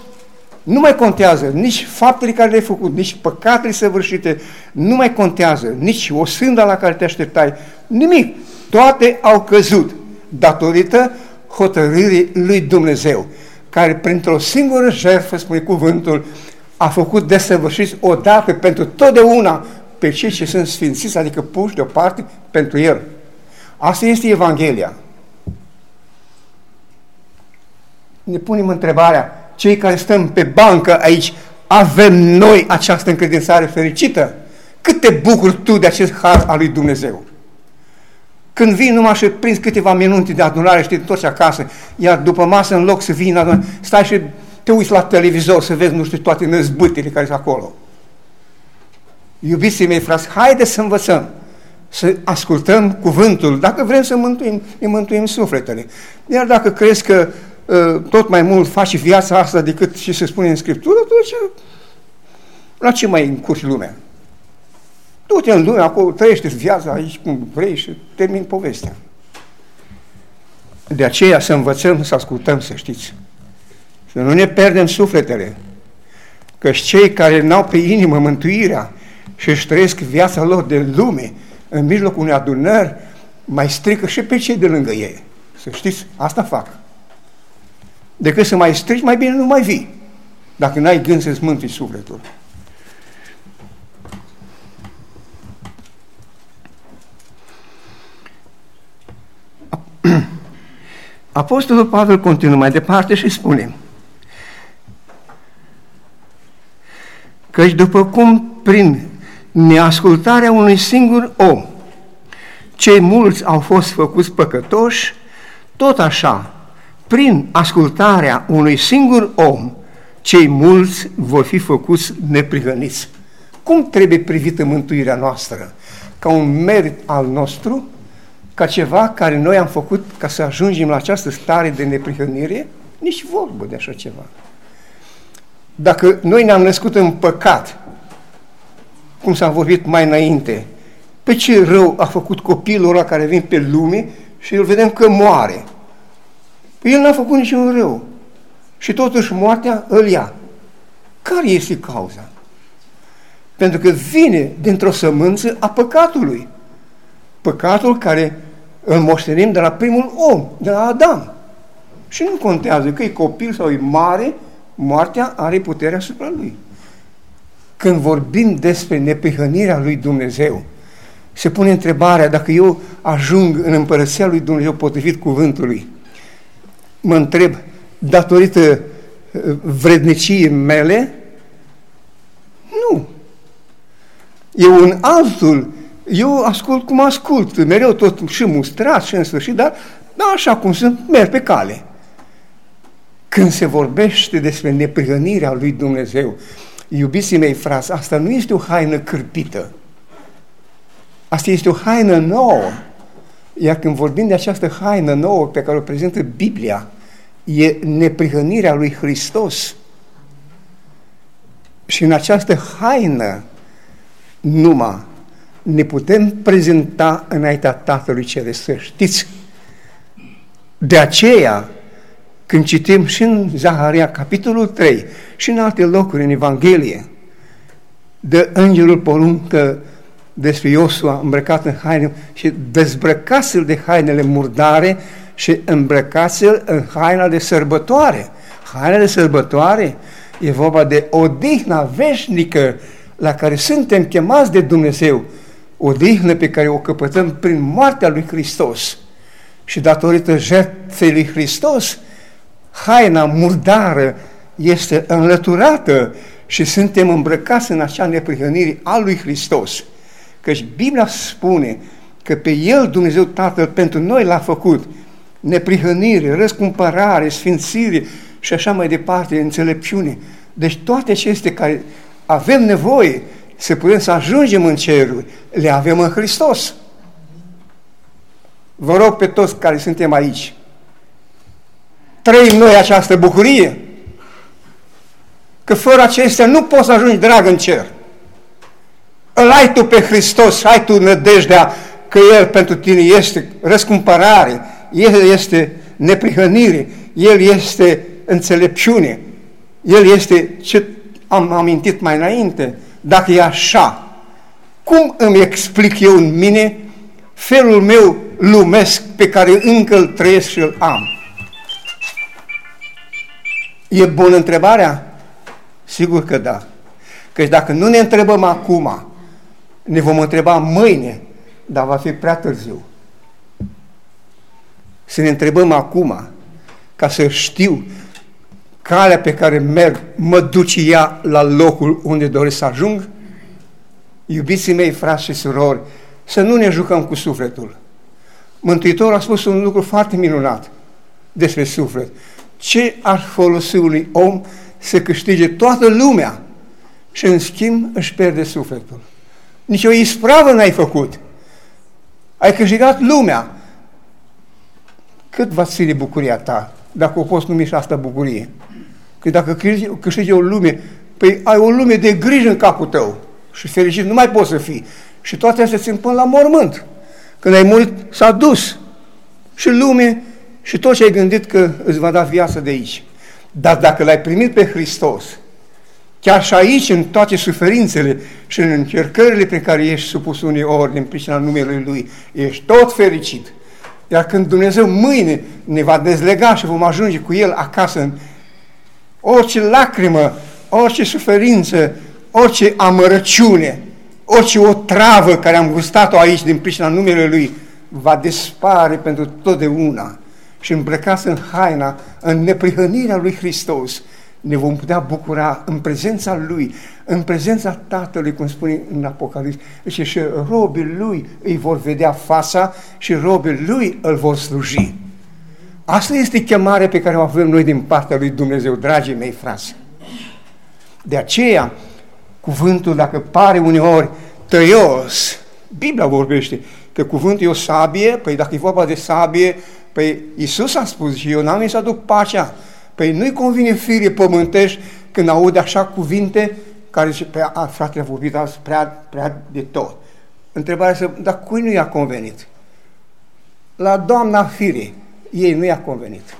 S1: nu mai contează nici faptele care le-ai făcut, nici păcatele săvârșite, nu mai contează, nici o sânda la care te așteptai, nimic. Toate au căzut datorită hotărârii lui Dumnezeu, care printr-o singură jertfă, spune cuvântul, a făcut desăvârșiți odată pentru totdeauna pe cei ce sunt sfințiți, adică puși deoparte pentru El. Asta este Evanghelia. Ne punem întrebarea, cei care stăm pe bancă aici, avem noi această încredințare fericită? Cât te bucuri tu de acest har al lui Dumnezeu? Când vii numai și prins câteva minute de adunare și te întorci acasă, iar după masă, în loc să vii în adunare, stai și te uiți la televizor să vezi, nu știu, toate năzbâtile care sunt acolo. Iubiții mei, frați, haide să învățăm, să ascultăm cuvântul, dacă vrem să mântuim, ne mântuim sufletele. Iar dacă crezi că uh, tot mai mult faci viața asta decât și se spune în Scriptură, atunci la ce mai încurci lumea? Du-te în lume, acolo trăiește viața aici cum vrei și termin povestea. De aceea să învățăm să ascultăm, să știți. Să nu ne pierdem sufletele. Că cei care n-au pe inimă mântuirea și își trăiesc viața lor de lume în mijlocul unei adunări, mai strică și pe cei de lângă ei. Să știți, asta fac. Decât să mai strici, mai bine nu mai vii. Dacă n-ai gând să-ți mântui sufletul. Apostolul Pavel continuă mai departe și spune Căci după cum prin neascultarea unui singur om cei mulți au fost făcuți păcătoși, tot așa, prin ascultarea unui singur om, cei mulți vor fi făcuți neprihăniți. Cum trebuie privită mântuirea noastră? Ca un merit al nostru ca ceva care noi am făcut ca să ajungem la această stare de neprihănire? Nici vorbă de așa ceva. Dacă noi ne-am născut în păcat, cum s-a vorbit mai înainte, pe ce rău a făcut copilul ăla care vine pe lume și îl vedem că moare? Păi el n-a făcut niciun rău. Și totuși moartea îl ia. Care este cauza? Pentru că vine dintr-o sămânță a păcatului. Păcatul care îl moștenim de la primul om, de la Adam. Și nu contează că e copil sau e mare, moartea are puterea asupra lui. Când vorbim despre neprihănirea lui Dumnezeu, se pune întrebarea dacă eu ajung în împărăția lui Dumnezeu potrivit cuvântului. Mă întreb, datorită uh, vredniciei mele? Nu. E un altul eu ascult cum ascult, mereu tot și mustrat și în sfârșit, dar da, așa cum sunt, merg pe cale. Când se vorbește despre neprihănirea lui Dumnezeu, iubiții mei frați, asta nu este o haină cârpită. Asta este o haină nouă. Iar când vorbim de această haină nouă pe care o prezintă Biblia, e neprihănirea lui Hristos. Și în această haină numai ne putem prezenta înaintea Tatălui Ceresc, să știți. De aceea, când citim și în Zaharia, capitolul 3, și în alte locuri în Evanghelie, de îngerul poruncă despre Iosua îmbrăcat în haine și dezbrăcați-l de hainele murdare și îmbrăcați-l în haina de sărbătoare. Haina de sărbătoare e vorba de odihna veșnică la care suntem chemați de Dumnezeu odihnă pe care o căpătăm prin moartea lui Hristos și datorită jertfei lui Hristos, haina murdară este înlăturată și suntem îmbrăcați în acea neprihănire a lui Hristos. Căci Biblia spune că pe El Dumnezeu Tatăl pentru noi l-a făcut neprihănire, răscumpărare, sfințire și așa mai departe, înțelepciune. Deci toate aceste care avem nevoie să putem să ajungem în ceruri, le avem în Hristos. Vă rog pe toți care suntem aici, trăim noi această bucurie, că fără acestea nu poți să ajungi drag în cer. Îl ai tu pe Hristos, ai tu nădejdea că El pentru tine este răscumpărare, El este neprihănire, El este înțelepciune, El este ce am amintit mai înainte. Dacă e așa, cum îmi explic eu în mine felul meu lumesc pe care încă îl trăiesc și îl am? E bună întrebarea? Sigur că da. Căci dacă nu ne întrebăm acum, ne vom întreba mâine, dar va fi prea târziu. Să ne întrebăm acum, ca să știu calea pe care merg, mă duce ea la locul unde doresc să ajung? Iubiții mei, frați și surori, să nu ne jucăm cu sufletul. Mântuitorul a spus un lucru foarte minunat despre suflet. Ce ar folosi unui om să câștige toată lumea și în schimb își pierde sufletul? Nici o ispravă n-ai făcut. Ai câștigat lumea. Cât va ține bucuria ta, dacă o poți numi și asta bucurie? Că dacă câștigi o lume, păi ai o lume de grijă în capul tău și fericit nu mai poți să fii. Și toate astea țin până la mormânt. Când ai murit, s-a dus. Și lume și tot ce ai gândit că îți va da viață de aici. Dar dacă l-ai primit pe Hristos, chiar și aici, în toate suferințele și în încercările pe care ești supus uneori din pricina numelui Lui, ești tot fericit. Iar când Dumnezeu mâine ne va dezlega și vom ajunge cu El acasă în orice lacrimă, orice suferință, orice amărăciune, orice o travă care am gustat-o aici din pricina numele Lui, va dispare pentru totdeauna și îmbrăcați în haina, în neprihănirea Lui Hristos, ne vom putea bucura în prezența Lui, în prezența Tatălui, cum spune în Apocalips. Deci și robii Lui îi vor vedea fața și robii Lui îl vor sluji. Asta este chemarea pe care o avem noi din partea lui Dumnezeu, dragii mei frați. De aceea, cuvântul, dacă pare uneori tăios, Biblia vorbește că cuvântul e o sabie, păi dacă e vorba de sabie, păi Iisus a spus și eu n-am venit să aduc pacea. Păi nu-i convine firii pământești când aude așa cuvinte care zice, pe a, fratele a vorbit azi prea, prea de tot. Întrebarea este, dar cui nu i-a convenit? La doamna firii ei nu i-a convenit.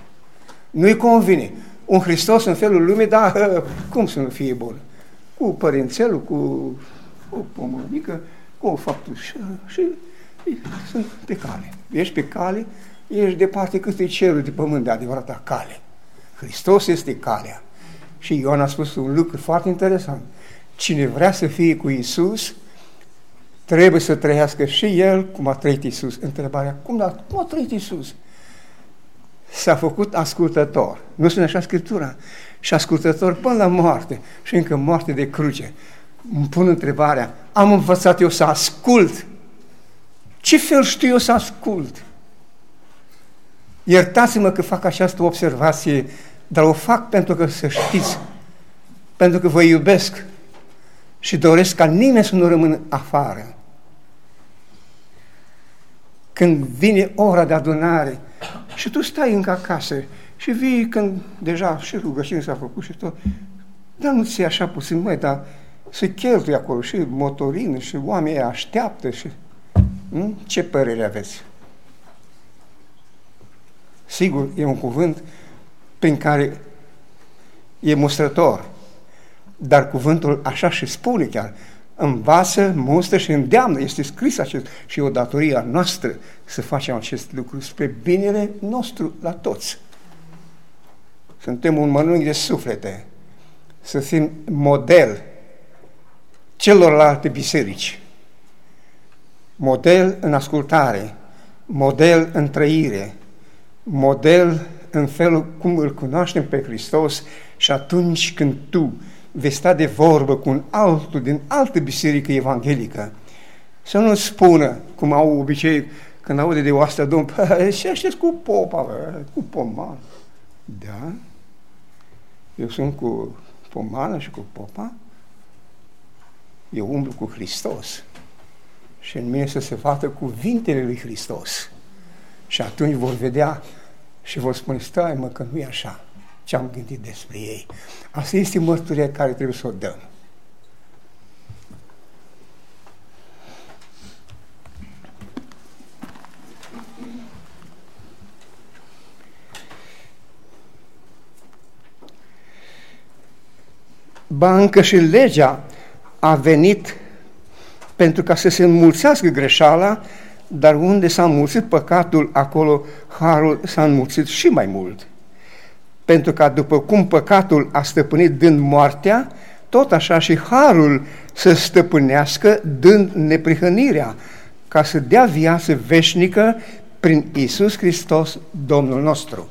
S1: Nu-i convine. Un Hristos în felul lumii, dar cum să nu fie bun? Cu părințelul, cu o pomănică, cu o faptușă și sunt pe cale. Ești pe cale, ești departe cât e cerul de pământ de adevărata cale. Hristos este calea. Și Ioan a spus un lucru foarte interesant. Cine vrea să fie cu Isus, trebuie să trăiască și el cum a trăit Isus. Întrebarea, cum a, cum a trăit Isus? s-a făcut ascultător. Nu spune așa Scriptura? Și ascultător până la moarte și încă moarte de cruce. Îmi pun întrebarea, am învățat eu să ascult? Ce fel știu eu să ascult? Iertați-mă că fac această observație, dar o fac pentru că să știți, pentru că vă iubesc și doresc ca nimeni să nu rămână afară. Când vine ora de adunare, și tu stai încă acasă și vii când deja și rugăciune s-a făcut și tot. Dar nu ți așa puțin, măi, dar se cheltuie acolo și motorină și oamenii așteaptă și... Nu? Ce părere aveți? Sigur, e un cuvânt prin care e mustrător, dar cuvântul așa și spune chiar, învață, mustră și îndeamnă, este scris acest și o datorie a noastră să facem acest lucru spre binele nostru la toți. Suntem un mănânc de suflete, să fim model celorlalte biserici, model în ascultare, model în trăire, model în felul cum îl cunoaștem pe Hristos și atunci când tu vei sta de vorbă cu un altul din altă biserică evanghelică, să nu spună, cum au obicei, când aude de oastea domn, ce așteți cu popa, bă, cu pomană. Da? Eu sunt cu pomană și cu popa. Eu umblu cu Hristos. Și în mine să se facă cuvintele lui Hristos. Și atunci vor vedea și vor spune, stai mă că nu e așa ce am gândit despre ei. Asta este mărturia care trebuie să o dăm. Ba încă și legea a venit pentru ca să se înmulțească greșeala dar unde s-a înmulțit păcatul, acolo harul s-a înmulțit și mai mult. Pentru că după cum păcatul a stăpânit dând moartea, tot așa și harul să stăpânească dând neprihănirea, ca să dea viață veșnică prin Isus Hristos, Domnul nostru.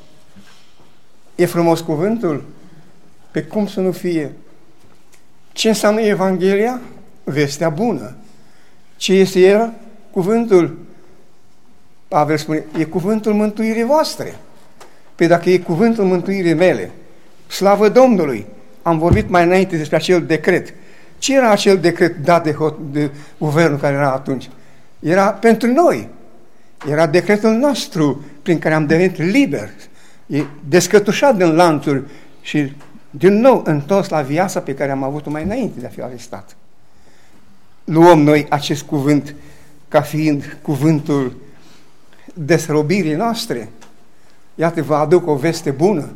S1: E frumos cuvântul? Pe cum să nu fie? Ce înseamnă Evanghelia? Vestea bună. Ce este el? Cuvântul. Pavel spune, e cuvântul mântuirii voastre. Păi dacă e cuvântul mântuirii mele, slavă Domnului, am vorbit mai înainte despre acel decret. Ce era acel decret dat de, hot, de guvernul care era atunci? Era pentru noi. Era decretul nostru prin care am devenit liberi. E descătușat din lanțuri și din nou întors la viața pe care am avut-o mai înainte de a fi arestat. Luăm noi acest cuvânt ca fiind cuvântul desrobirii noastre. Iată, vă aduc o veste bună.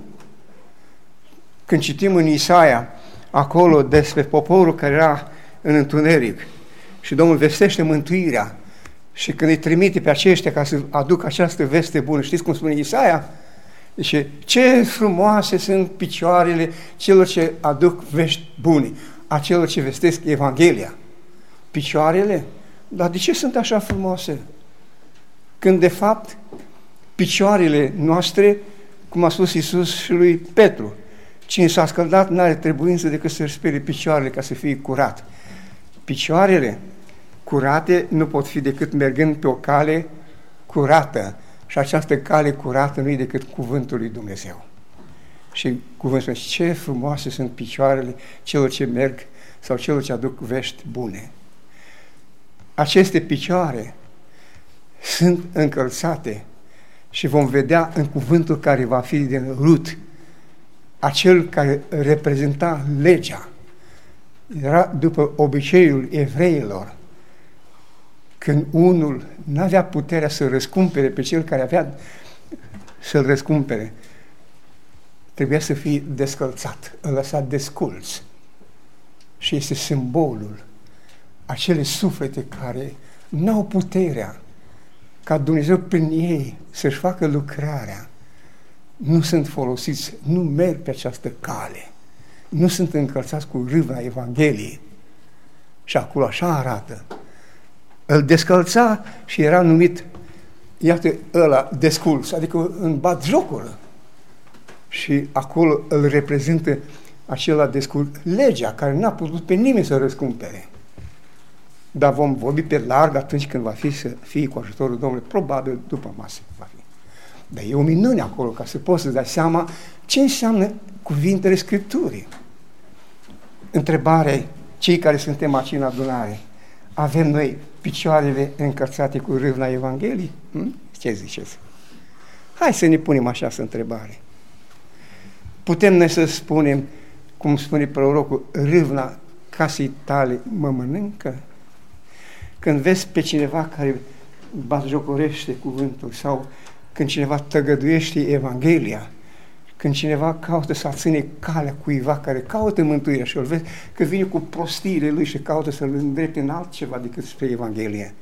S1: Când citim în Isaia, acolo despre poporul care era în întuneric și Domnul vestește mântuirea și când îi trimite pe aceștia ca să aducă această veste bună, știți cum spune Isaia? Deci, ce frumoase sunt picioarele celor ce aduc vești bune, a celor ce vestesc Evanghelia. Picioarele? Dar de ce sunt așa frumoase? Când, de fapt, picioarele noastre, cum a spus Iisus și lui Petru, cine s-a scăldat nu are trebuință decât să-și spere picioarele ca să fie curat. Picioarele curate nu pot fi decât mergând pe o cale curată. Și această cale curată nu e decât cuvântul lui Dumnezeu. Și cuvântul ce frumoase sunt picioarele celor ce merg sau celor ce aduc vești bune. Aceste picioare sunt încălțate și vom vedea în cuvântul care va fi din Rut, acel care reprezenta legea. Era după obiceiul evreilor când unul nu avea puterea să răscumpere pe cel care avea să-l răscumpere, trebuia să fie descălțat, îl lăsa desculț. Și este simbolul acele suflete care nu au puterea ca Dumnezeu prin ei să-și facă lucrarea, nu sunt folosiți, nu merg pe această cale, nu sunt încălțați cu râvna Evangheliei. Și acolo așa arată îl descălța și era numit, iată, ăla desculț, adică în bat jocură. Și acolo îl reprezintă acela desculț, legea, care n-a putut pe nimeni să răscumpere. Dar vom vorbi pe larg atunci când va fi să fie cu ajutorul Domnului, probabil după masă va fi. Dar e o minune acolo ca să poți să dai seama ce înseamnă cuvintele Scripturii. Întrebarea cei care suntem aici în adunare, avem noi picioarele încărțate cu râvna Evangheliei? Hm? Ce ziceți? Hai să ne punem așa să întrebare. Putem noi să spunem, cum spune prorocul, râvna casei tale mă mănâncă? Când vezi pe cineva care batjocorește cuvântul sau când cineva tăgăduiește Evanghelia, când cineva caută să ține calea cuiva care caută mântuirea și îl vezi că vine cu prostiile lui și caută să-l îndrepte în altceva decât spre Evanghelie.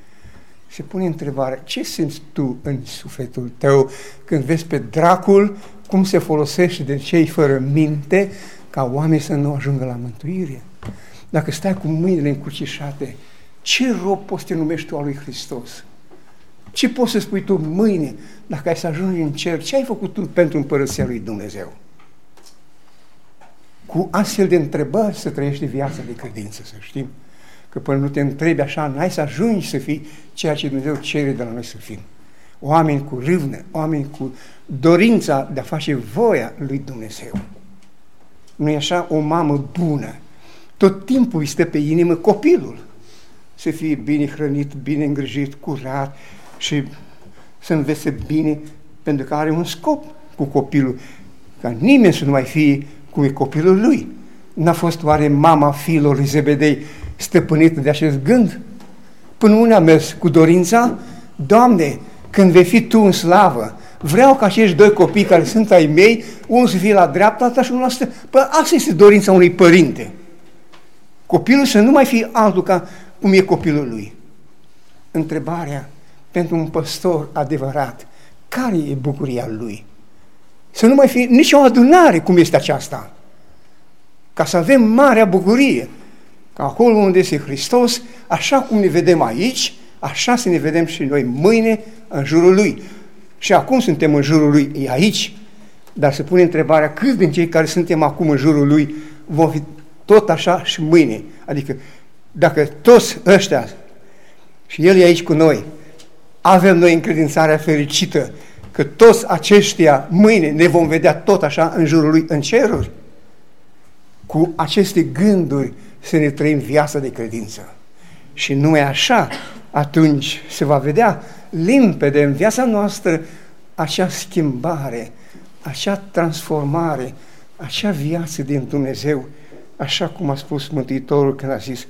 S1: Se pune întrebarea, ce simți tu în sufletul tău când vezi pe dracul cum se folosește de cei fără minte ca oameni să nu ajungă la mântuire? Dacă stai cu mâinile încrucișate, ce rob poți să te numești tu al lui Hristos? Ce poți să spui tu mâine dacă ai să ajungi în cer? Ce ai făcut tu pentru împărăția lui Dumnezeu? Cu astfel de întrebări să trăiești viața de credință, să știm. Că până nu te întrebi așa, n-ai să ajungi să fii ceea ce Dumnezeu cere de la noi să fim. Oameni cu râvnă, oameni cu dorința de a face voia lui Dumnezeu. Nu e așa o mamă bună. Tot timpul îi stă pe inimă copilul. Să fie bine hrănit, bine îngrijit, curat, și să învețe bine, pentru că are un scop cu copilul, ca nimeni să nu mai fie cum e copilul lui. N-a fost oare mama fiilor lui Zebedei stăpânită de acest gând? Până unde a mers cu dorința? Doamne, când vei fi Tu în slavă, vreau ca acești doi copii care sunt ai mei, unul să fie la dreapta ta și unul la stânga. Păi asta este dorința unui părinte. Copilul să nu mai fie altul ca cum e copilul lui. Întrebarea pentru un păstor adevărat, care e bucuria lui? Să nu mai fie nicio adunare cum este aceasta. Ca să avem marea bucurie. Că acolo unde este Hristos, așa cum ne vedem aici, așa să ne vedem și noi mâine în jurul Lui. Și acum suntem în jurul Lui, e aici. Dar se pune întrebarea, câți din cei care suntem acum în jurul Lui vom fi tot așa și mâine? Adică, dacă toți ăștia, și El e aici cu noi, avem noi încredințarea fericită că toți aceștia mâine ne vom vedea tot așa în jurul Lui în ceruri, cu aceste gânduri să ne trăim viața de credință. Și nu e așa, atunci se va vedea limpede în viața noastră acea schimbare, acea transformare, acea viață din Dumnezeu, așa cum a spus Mântuitorul când a zis,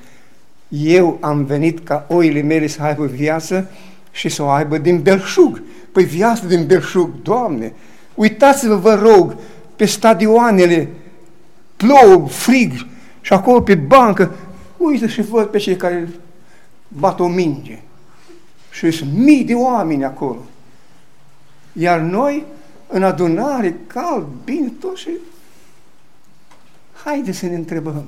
S1: eu am venit ca oile mele să aibă viață și să o aibă din belșug. Păi viață din belșug, Doamne, uitați-vă, vă rog, pe stadioanele, plouă, frig, și acolo pe bancă, uite și văd pe cei care bat o minge. Și sunt mii de oameni acolo. Iar noi, în adunare, cald, bine, tot și... Haide să ne întrebăm.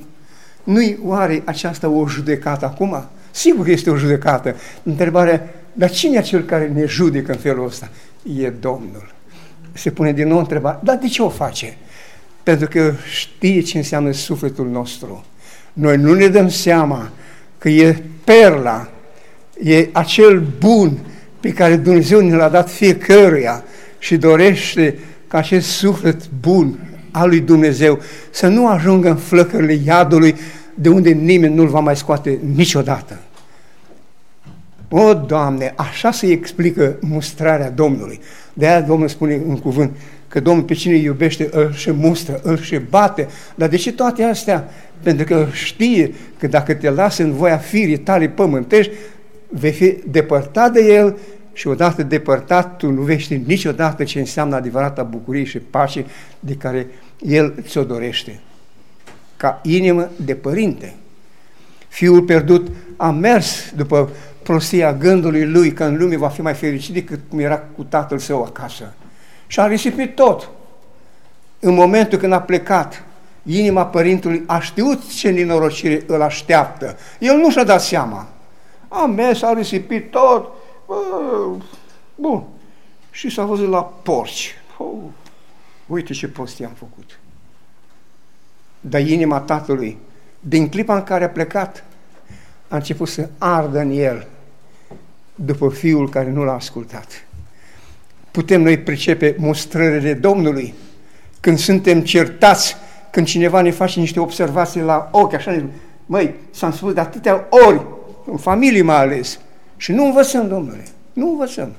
S1: Nu-i oare aceasta o judecată acum? Sigur că este o judecată. Întrebarea, dar cine e cel care ne judecă în felul ăsta? E Domnul. Se pune din nou întrebarea, dar de ce o face? Pentru că știe ce înseamnă sufletul nostru. Noi nu ne dăm seama că e perla, e acel bun pe care Dumnezeu ne l-a dat fiecăruia și dorește ca acest suflet bun al lui Dumnezeu să nu ajungă în flăcările iadului de unde nimeni nu-l va mai scoate niciodată. O, Doamne, așa se explică mustrarea Domnului. De aia Domnul spune în cuvânt că Domnul pe cine iubește îl și mustră, îl și bate. Dar de ce toate astea? Pentru că știe că dacă te lasă în voia firii tale pământești, vei fi depărtat de El și odată depărtat, tu nu vei ști niciodată ce înseamnă adevărata bucurie și pace de care El ți-o dorește. Ca inimă de părinte. Fiul pierdut a mers după prostia gândului lui că în lume va fi mai fericit decât cum era cu tatăl său acasă. Și a risipit tot. În momentul când a plecat, inima părintelui a știut ce nenorocire îl așteaptă. El nu și-a dat seama. A mers, a risipit tot. Bă, bun. Și s-a văzut la porci. Oh, uite ce prostie am făcut. Dar inima tatălui, din clipa în care a plecat, a început să ardă în el după fiul care nu l-a ascultat. Putem noi pricepe mustrările Domnului când suntem certați, când cineva ne face niște observații la ochi, așa ne măi, s-am spus de atâtea ori, în familie mai ales, și nu învățăm, Domnule, nu învățăm.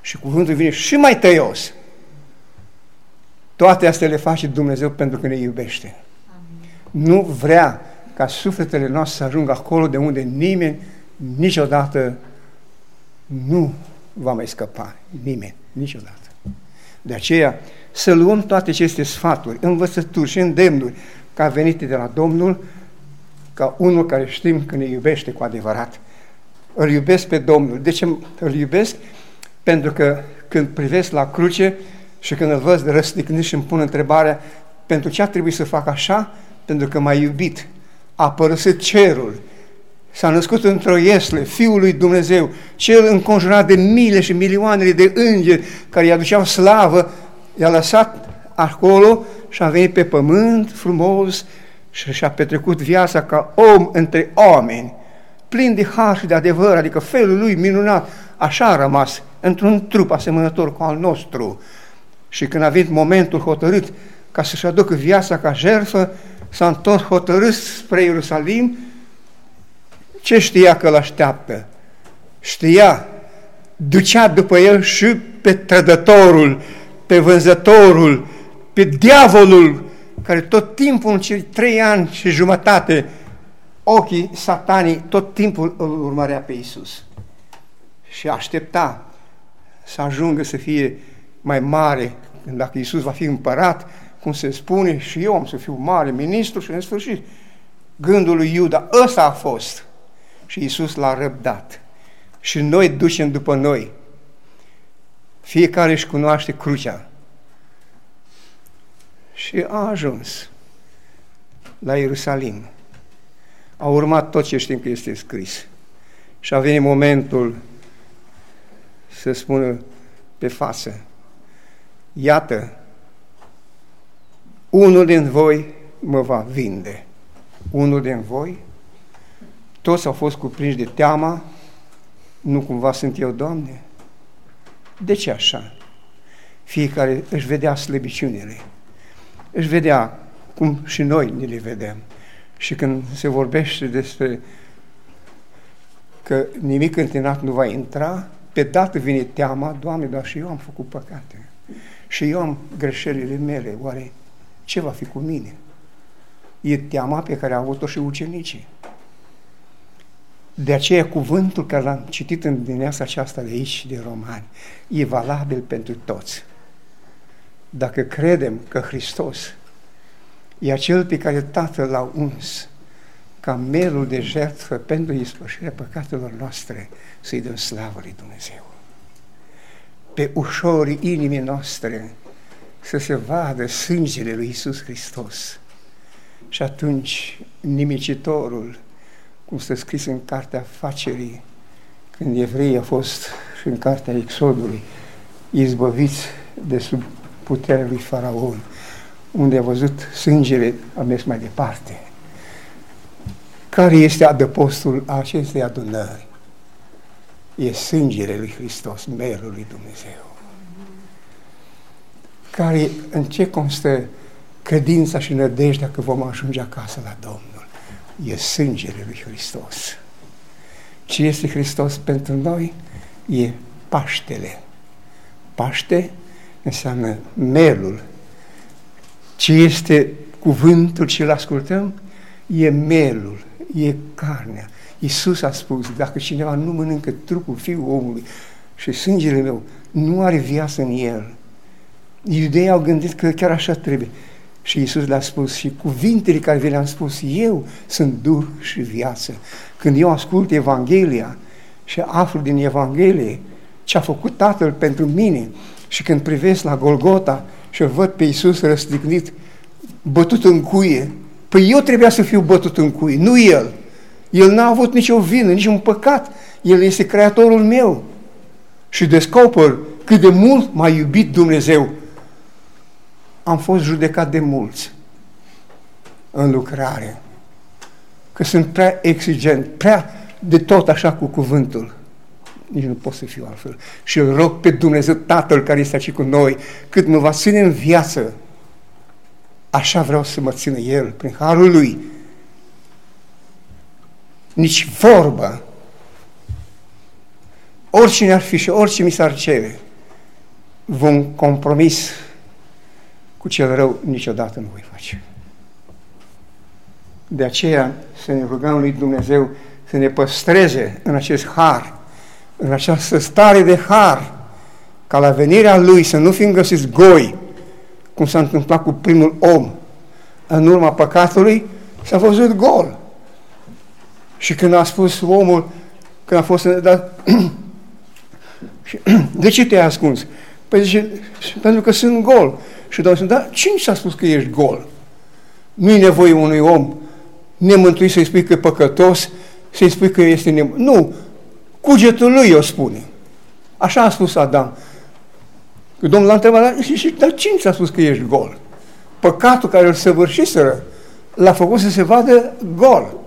S1: Și cuvântul vine și mai tăios. Toate astea le face Dumnezeu pentru că ne iubește. Amin. Nu vrea ca sufletele noastre să ajungă acolo de unde nimeni niciodată nu va mai scăpa nimeni, niciodată. De aceea, să luăm toate aceste sfaturi, învățături și îndemnuri ca venite de la Domnul, ca unul care știm că ne iubește cu adevărat. Îl iubesc pe Domnul. De ce îl iubesc? Pentru că când privesc la cruce și când îl văd răsticnit și îmi pun întrebarea pentru ce a trebuit să fac așa? Pentru că m-a iubit. A părăsit cerul, s-a născut într-o iesle, Fiul lui Dumnezeu, cel înconjurat de mile și milioanele de îngeri care îi aduceau slavă, i-a lăsat acolo și a venit pe pământ frumos și și-a petrecut viața ca om între oameni, plin de har și de adevăr, adică felul lui minunat, așa a rămas, într-un trup asemănător cu al nostru. Și când a venit momentul hotărât ca să-și aducă viața ca jertfă, s-a întors hotărât spre Ierusalim ce știa că îl așteaptă? Știa, ducea după el și pe trădătorul, pe vânzătorul, pe diavolul, care tot timpul, în cei trei ani și jumătate, ochii satanii tot timpul îl urmărea pe Isus. Și aștepta să ajungă să fie mai mare, dacă Isus va fi împărat, cum se spune, și eu am să fiu mare ministru și în sfârșit Gândul lui Iuda, ăsta a fost. Și Iisus l-a răbdat. Și noi ducem după noi. Fiecare își cunoaște crucea. Și a ajuns la Ierusalim. A urmat tot ce știm că este scris. Și a venit momentul să spună pe față, iată, unul din voi mă va vinde. Unul din voi, toți au fost cuprinși de teama, nu cumva sunt eu, Doamne? De ce așa? Fiecare își vedea slăbiciunile, își vedea cum și noi ne le vedem. Și când se vorbește despre că nimic întinat nu va intra, pe dată vine teama, Doamne, dar și eu am făcut păcate. Și eu am greșelile mele, oare ce va fi cu mine? E teama pe care au avut-o și ucenicii. De aceea cuvântul care l-am citit în dimineața aceasta de aici, de romani, e valabil pentru toți. Dacă credem că Hristos e acel pe care Tatăl l-a uns ca melul de jertfă pentru ispășirea păcatelor noastre, să-i dăm slavă lui Dumnezeu. Pe ușorii inimii noastre să se vadă sângele lui Isus Hristos. Și atunci nimicitorul, cum stă scris în cartea facerii, când evreii au fost și în cartea Exodului, izbăviți de sub puterea lui Faraon, unde a văzut sângele, a mers mai departe. Care este adăpostul acestei adunări? E sângele lui Hristos, merul lui Dumnezeu. Care, în ce constă credința și nădejdea că vom ajunge acasă la Domnul? E sângele lui Hristos. Ce este Hristos pentru noi? E Paștele. Paște înseamnă melul. Ce este cuvântul ce îl ascultăm? E melul, e carnea. Iisus a spus, dacă cineva nu mănâncă trupul Fiul omului și sângele meu, nu are viață în el. Iudeii au gândit că chiar așa trebuie. Și Iisus le-a spus și cuvintele care vi le-am spus eu sunt Duh și viață. Când eu ascult Evanghelia și aflu din Evanghelie ce a făcut Tatăl pentru mine și când privesc la Golgota și văd pe Iisus răstignit, bătut în cuie, păi eu trebuia să fiu bătut în cuie, nu El. El n-a avut nicio vină, nici un păcat. El este Creatorul meu. Și descoper cât de mult m-a iubit Dumnezeu. Am fost judecat de mulți în lucrare. Că sunt prea exigent, prea de tot așa cu cuvântul. Nici nu pot să fiu altfel. Și îl rog pe Dumnezeu Tatăl care este aici cu noi, cât mă va ține în viață, așa vreau să mă țină El, prin harul Lui, nici vorbă. Oricine ar fi și orice mi s-ar cere, vom compromis cu cel rău niciodată nu voi face. De aceea să ne rugăm lui Dumnezeu să ne păstreze în acest har, în această stare de har, ca la venirea Lui să nu fim găsiți goi, cum s-a întâmplat cu primul om. În urma păcatului s-a văzut gol. Și când a spus omul, când a fost... Dar, de ce te-ai ascuns? Păi zice, pentru că sunt gol. Și Domnul spune, dar cine s-a spus că ești gol? Nu-i nevoie unui om nemântuit să-i spui că e păcătos, să-i spui că este nem... Nu, cugetul lui o spune. Așa a spus Adam. Că Domnul l-a întrebat, dar, dar cine s-a spus că ești gol? Păcatul care îl săvârșiseră l-a făcut să se vadă gol.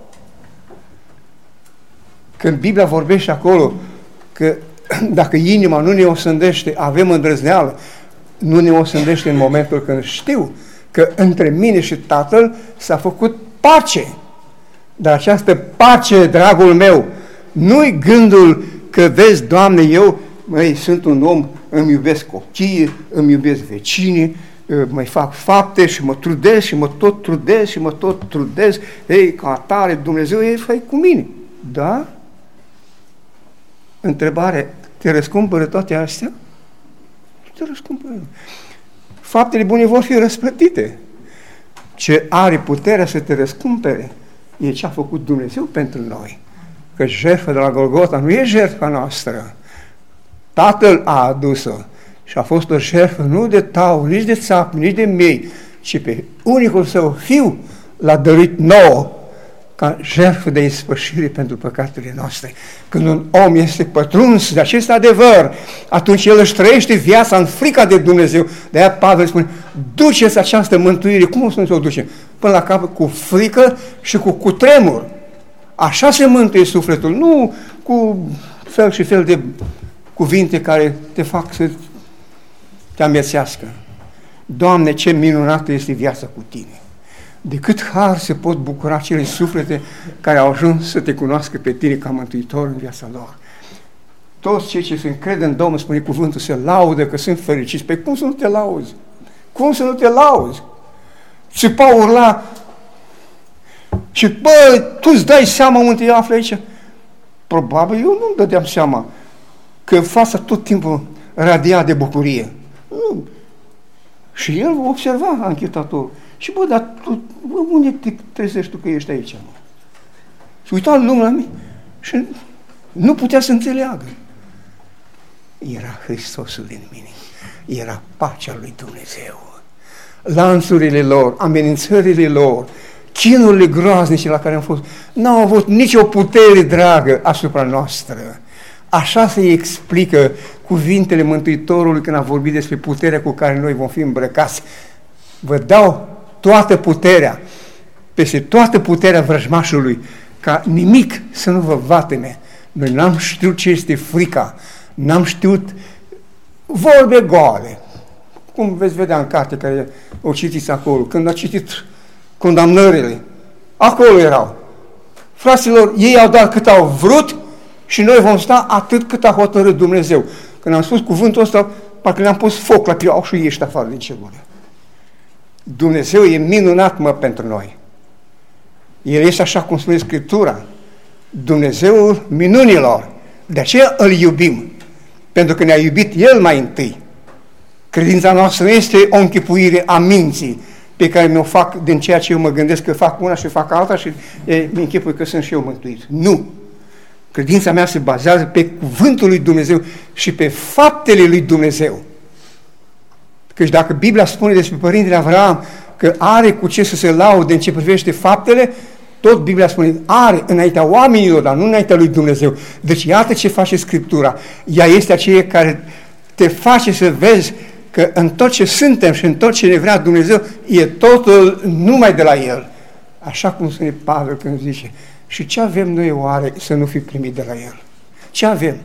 S1: Când Biblia vorbește acolo că dacă inima nu ne osândește, avem îndrăzneală, nu ne osândește în momentul când știu că între mine și Tatăl s-a făcut pace. Dar această pace, dragul meu, nu-i gândul că vezi, Doamne, eu măi, sunt un om, îmi iubesc copiii, îmi iubesc vecinii, mai fac fapte și mă trudesc și mă tot trudesc și mă tot trudesc, ei, ca atare, Dumnezeu e fai cu mine. Da? Întrebare, te răscumpără toate astea? Te răscumpără. Faptele bune vor fi răsplătite. Ce are puterea să te răscumpere e ce a făcut Dumnezeu pentru noi. Că jertfa de la Golgota nu e jertfa noastră. Tatăl a adus-o și a fost o jertfă nu de tau, nici de țap, nici de miei, ci pe unicul său fiu l-a dăruit nouă ca jertfă de ispășire pentru păcatele noastre. Când un om este pătruns de acest adevăr, atunci el își trăiește viața în frica de Dumnezeu. De aia Pavel spune, duceți această mântuire. Cum o să o duce? Până la capăt cu frică și cu cutremur. Așa se mântuie sufletul, nu cu fel și fel de cuvinte care te fac să te amețească. Doamne, ce minunată este viața cu Tine! De cât har se pot bucura cele suflete care au ajuns să te cunoască pe Tine ca Mântuitor în viața lor. Toți cei ce se încred în Domnul, spune cuvântul, se laudă că sunt fericiți. Pe cum să nu te lauzi? Cum să nu te lauzi? Și Paul urla și, bă, tu îți dai seama unde te afli aici? Probabil eu nu-mi dădeam seama că fața tot timpul radia de bucurie. Nu. Și el observa anchetatorul. Și bă, dar tu, bă, unde te trezești tu că ești aici? Mă? Și uita lumea la mine și nu putea să înțeleagă. Era Hristosul din mine. Era pacea lui Dumnezeu. Lanțurile lor, amenințările lor, chinurile groaznice la care am fost, n-au avut nicio putere dragă asupra noastră. Așa se explică cuvintele Mântuitorului când a vorbit despre puterea cu care noi vom fi îmbrăcați. Vă dau toată puterea, peste toată puterea vrăjmașului, ca nimic să nu vă vatene. Noi n-am știut ce este frica, n-am știut vorbe goale. Cum veți vedea în carte care o citiți acolo, când a citit condamnările, acolo erau. Fraților, ei au dat cât au vrut și noi vom sta atât cât a hotărât Dumnezeu. Când am spus cuvântul ăsta, parcă ne-am pus foc la piele, au și ieși afară din celule. Dumnezeu e minunat, mă, pentru noi. El este așa cum spune Scriptura, Dumnezeul minunilor. De aceea îl iubim, pentru că ne-a iubit El mai întâi. Credința noastră nu este o închipuire a minții pe care mi-o fac din ceea ce eu mă gândesc că fac una și fac alta și mi închipui că sunt și eu mântuit. Nu! Credința mea se bazează pe cuvântul lui Dumnezeu și pe faptele lui Dumnezeu. Căci dacă Biblia spune despre Părintele Avram că are cu ce să se laude în ce privește faptele, tot Biblia spune, are înaintea oamenilor, dar nu înaintea lui Dumnezeu. Deci iată ce face Scriptura. Ea este aceea care te face să vezi că în tot ce suntem și în tot ce ne vrea Dumnezeu, e totul numai de la El. Așa cum spune Pavel când zice, și ce avem noi oare să nu fi primit de la El? Ce avem?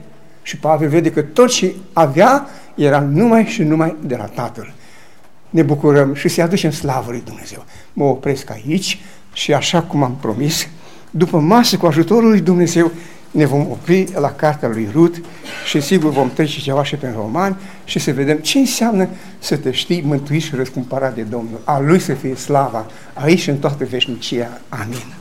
S1: Și Pavel vede că tot ce avea era numai și numai de la Tatăl. Ne bucurăm și să-i aducem slavă lui Dumnezeu. Mă opresc aici și așa cum am promis, după masă cu ajutorul lui Dumnezeu, ne vom opri la cartea lui Rut și sigur vom trece ceva și pe romani și să vedem ce înseamnă să te știi mântuit și răscumpărat de Domnul. A Lui să fie slava aici și în toată veșnicia. Amin.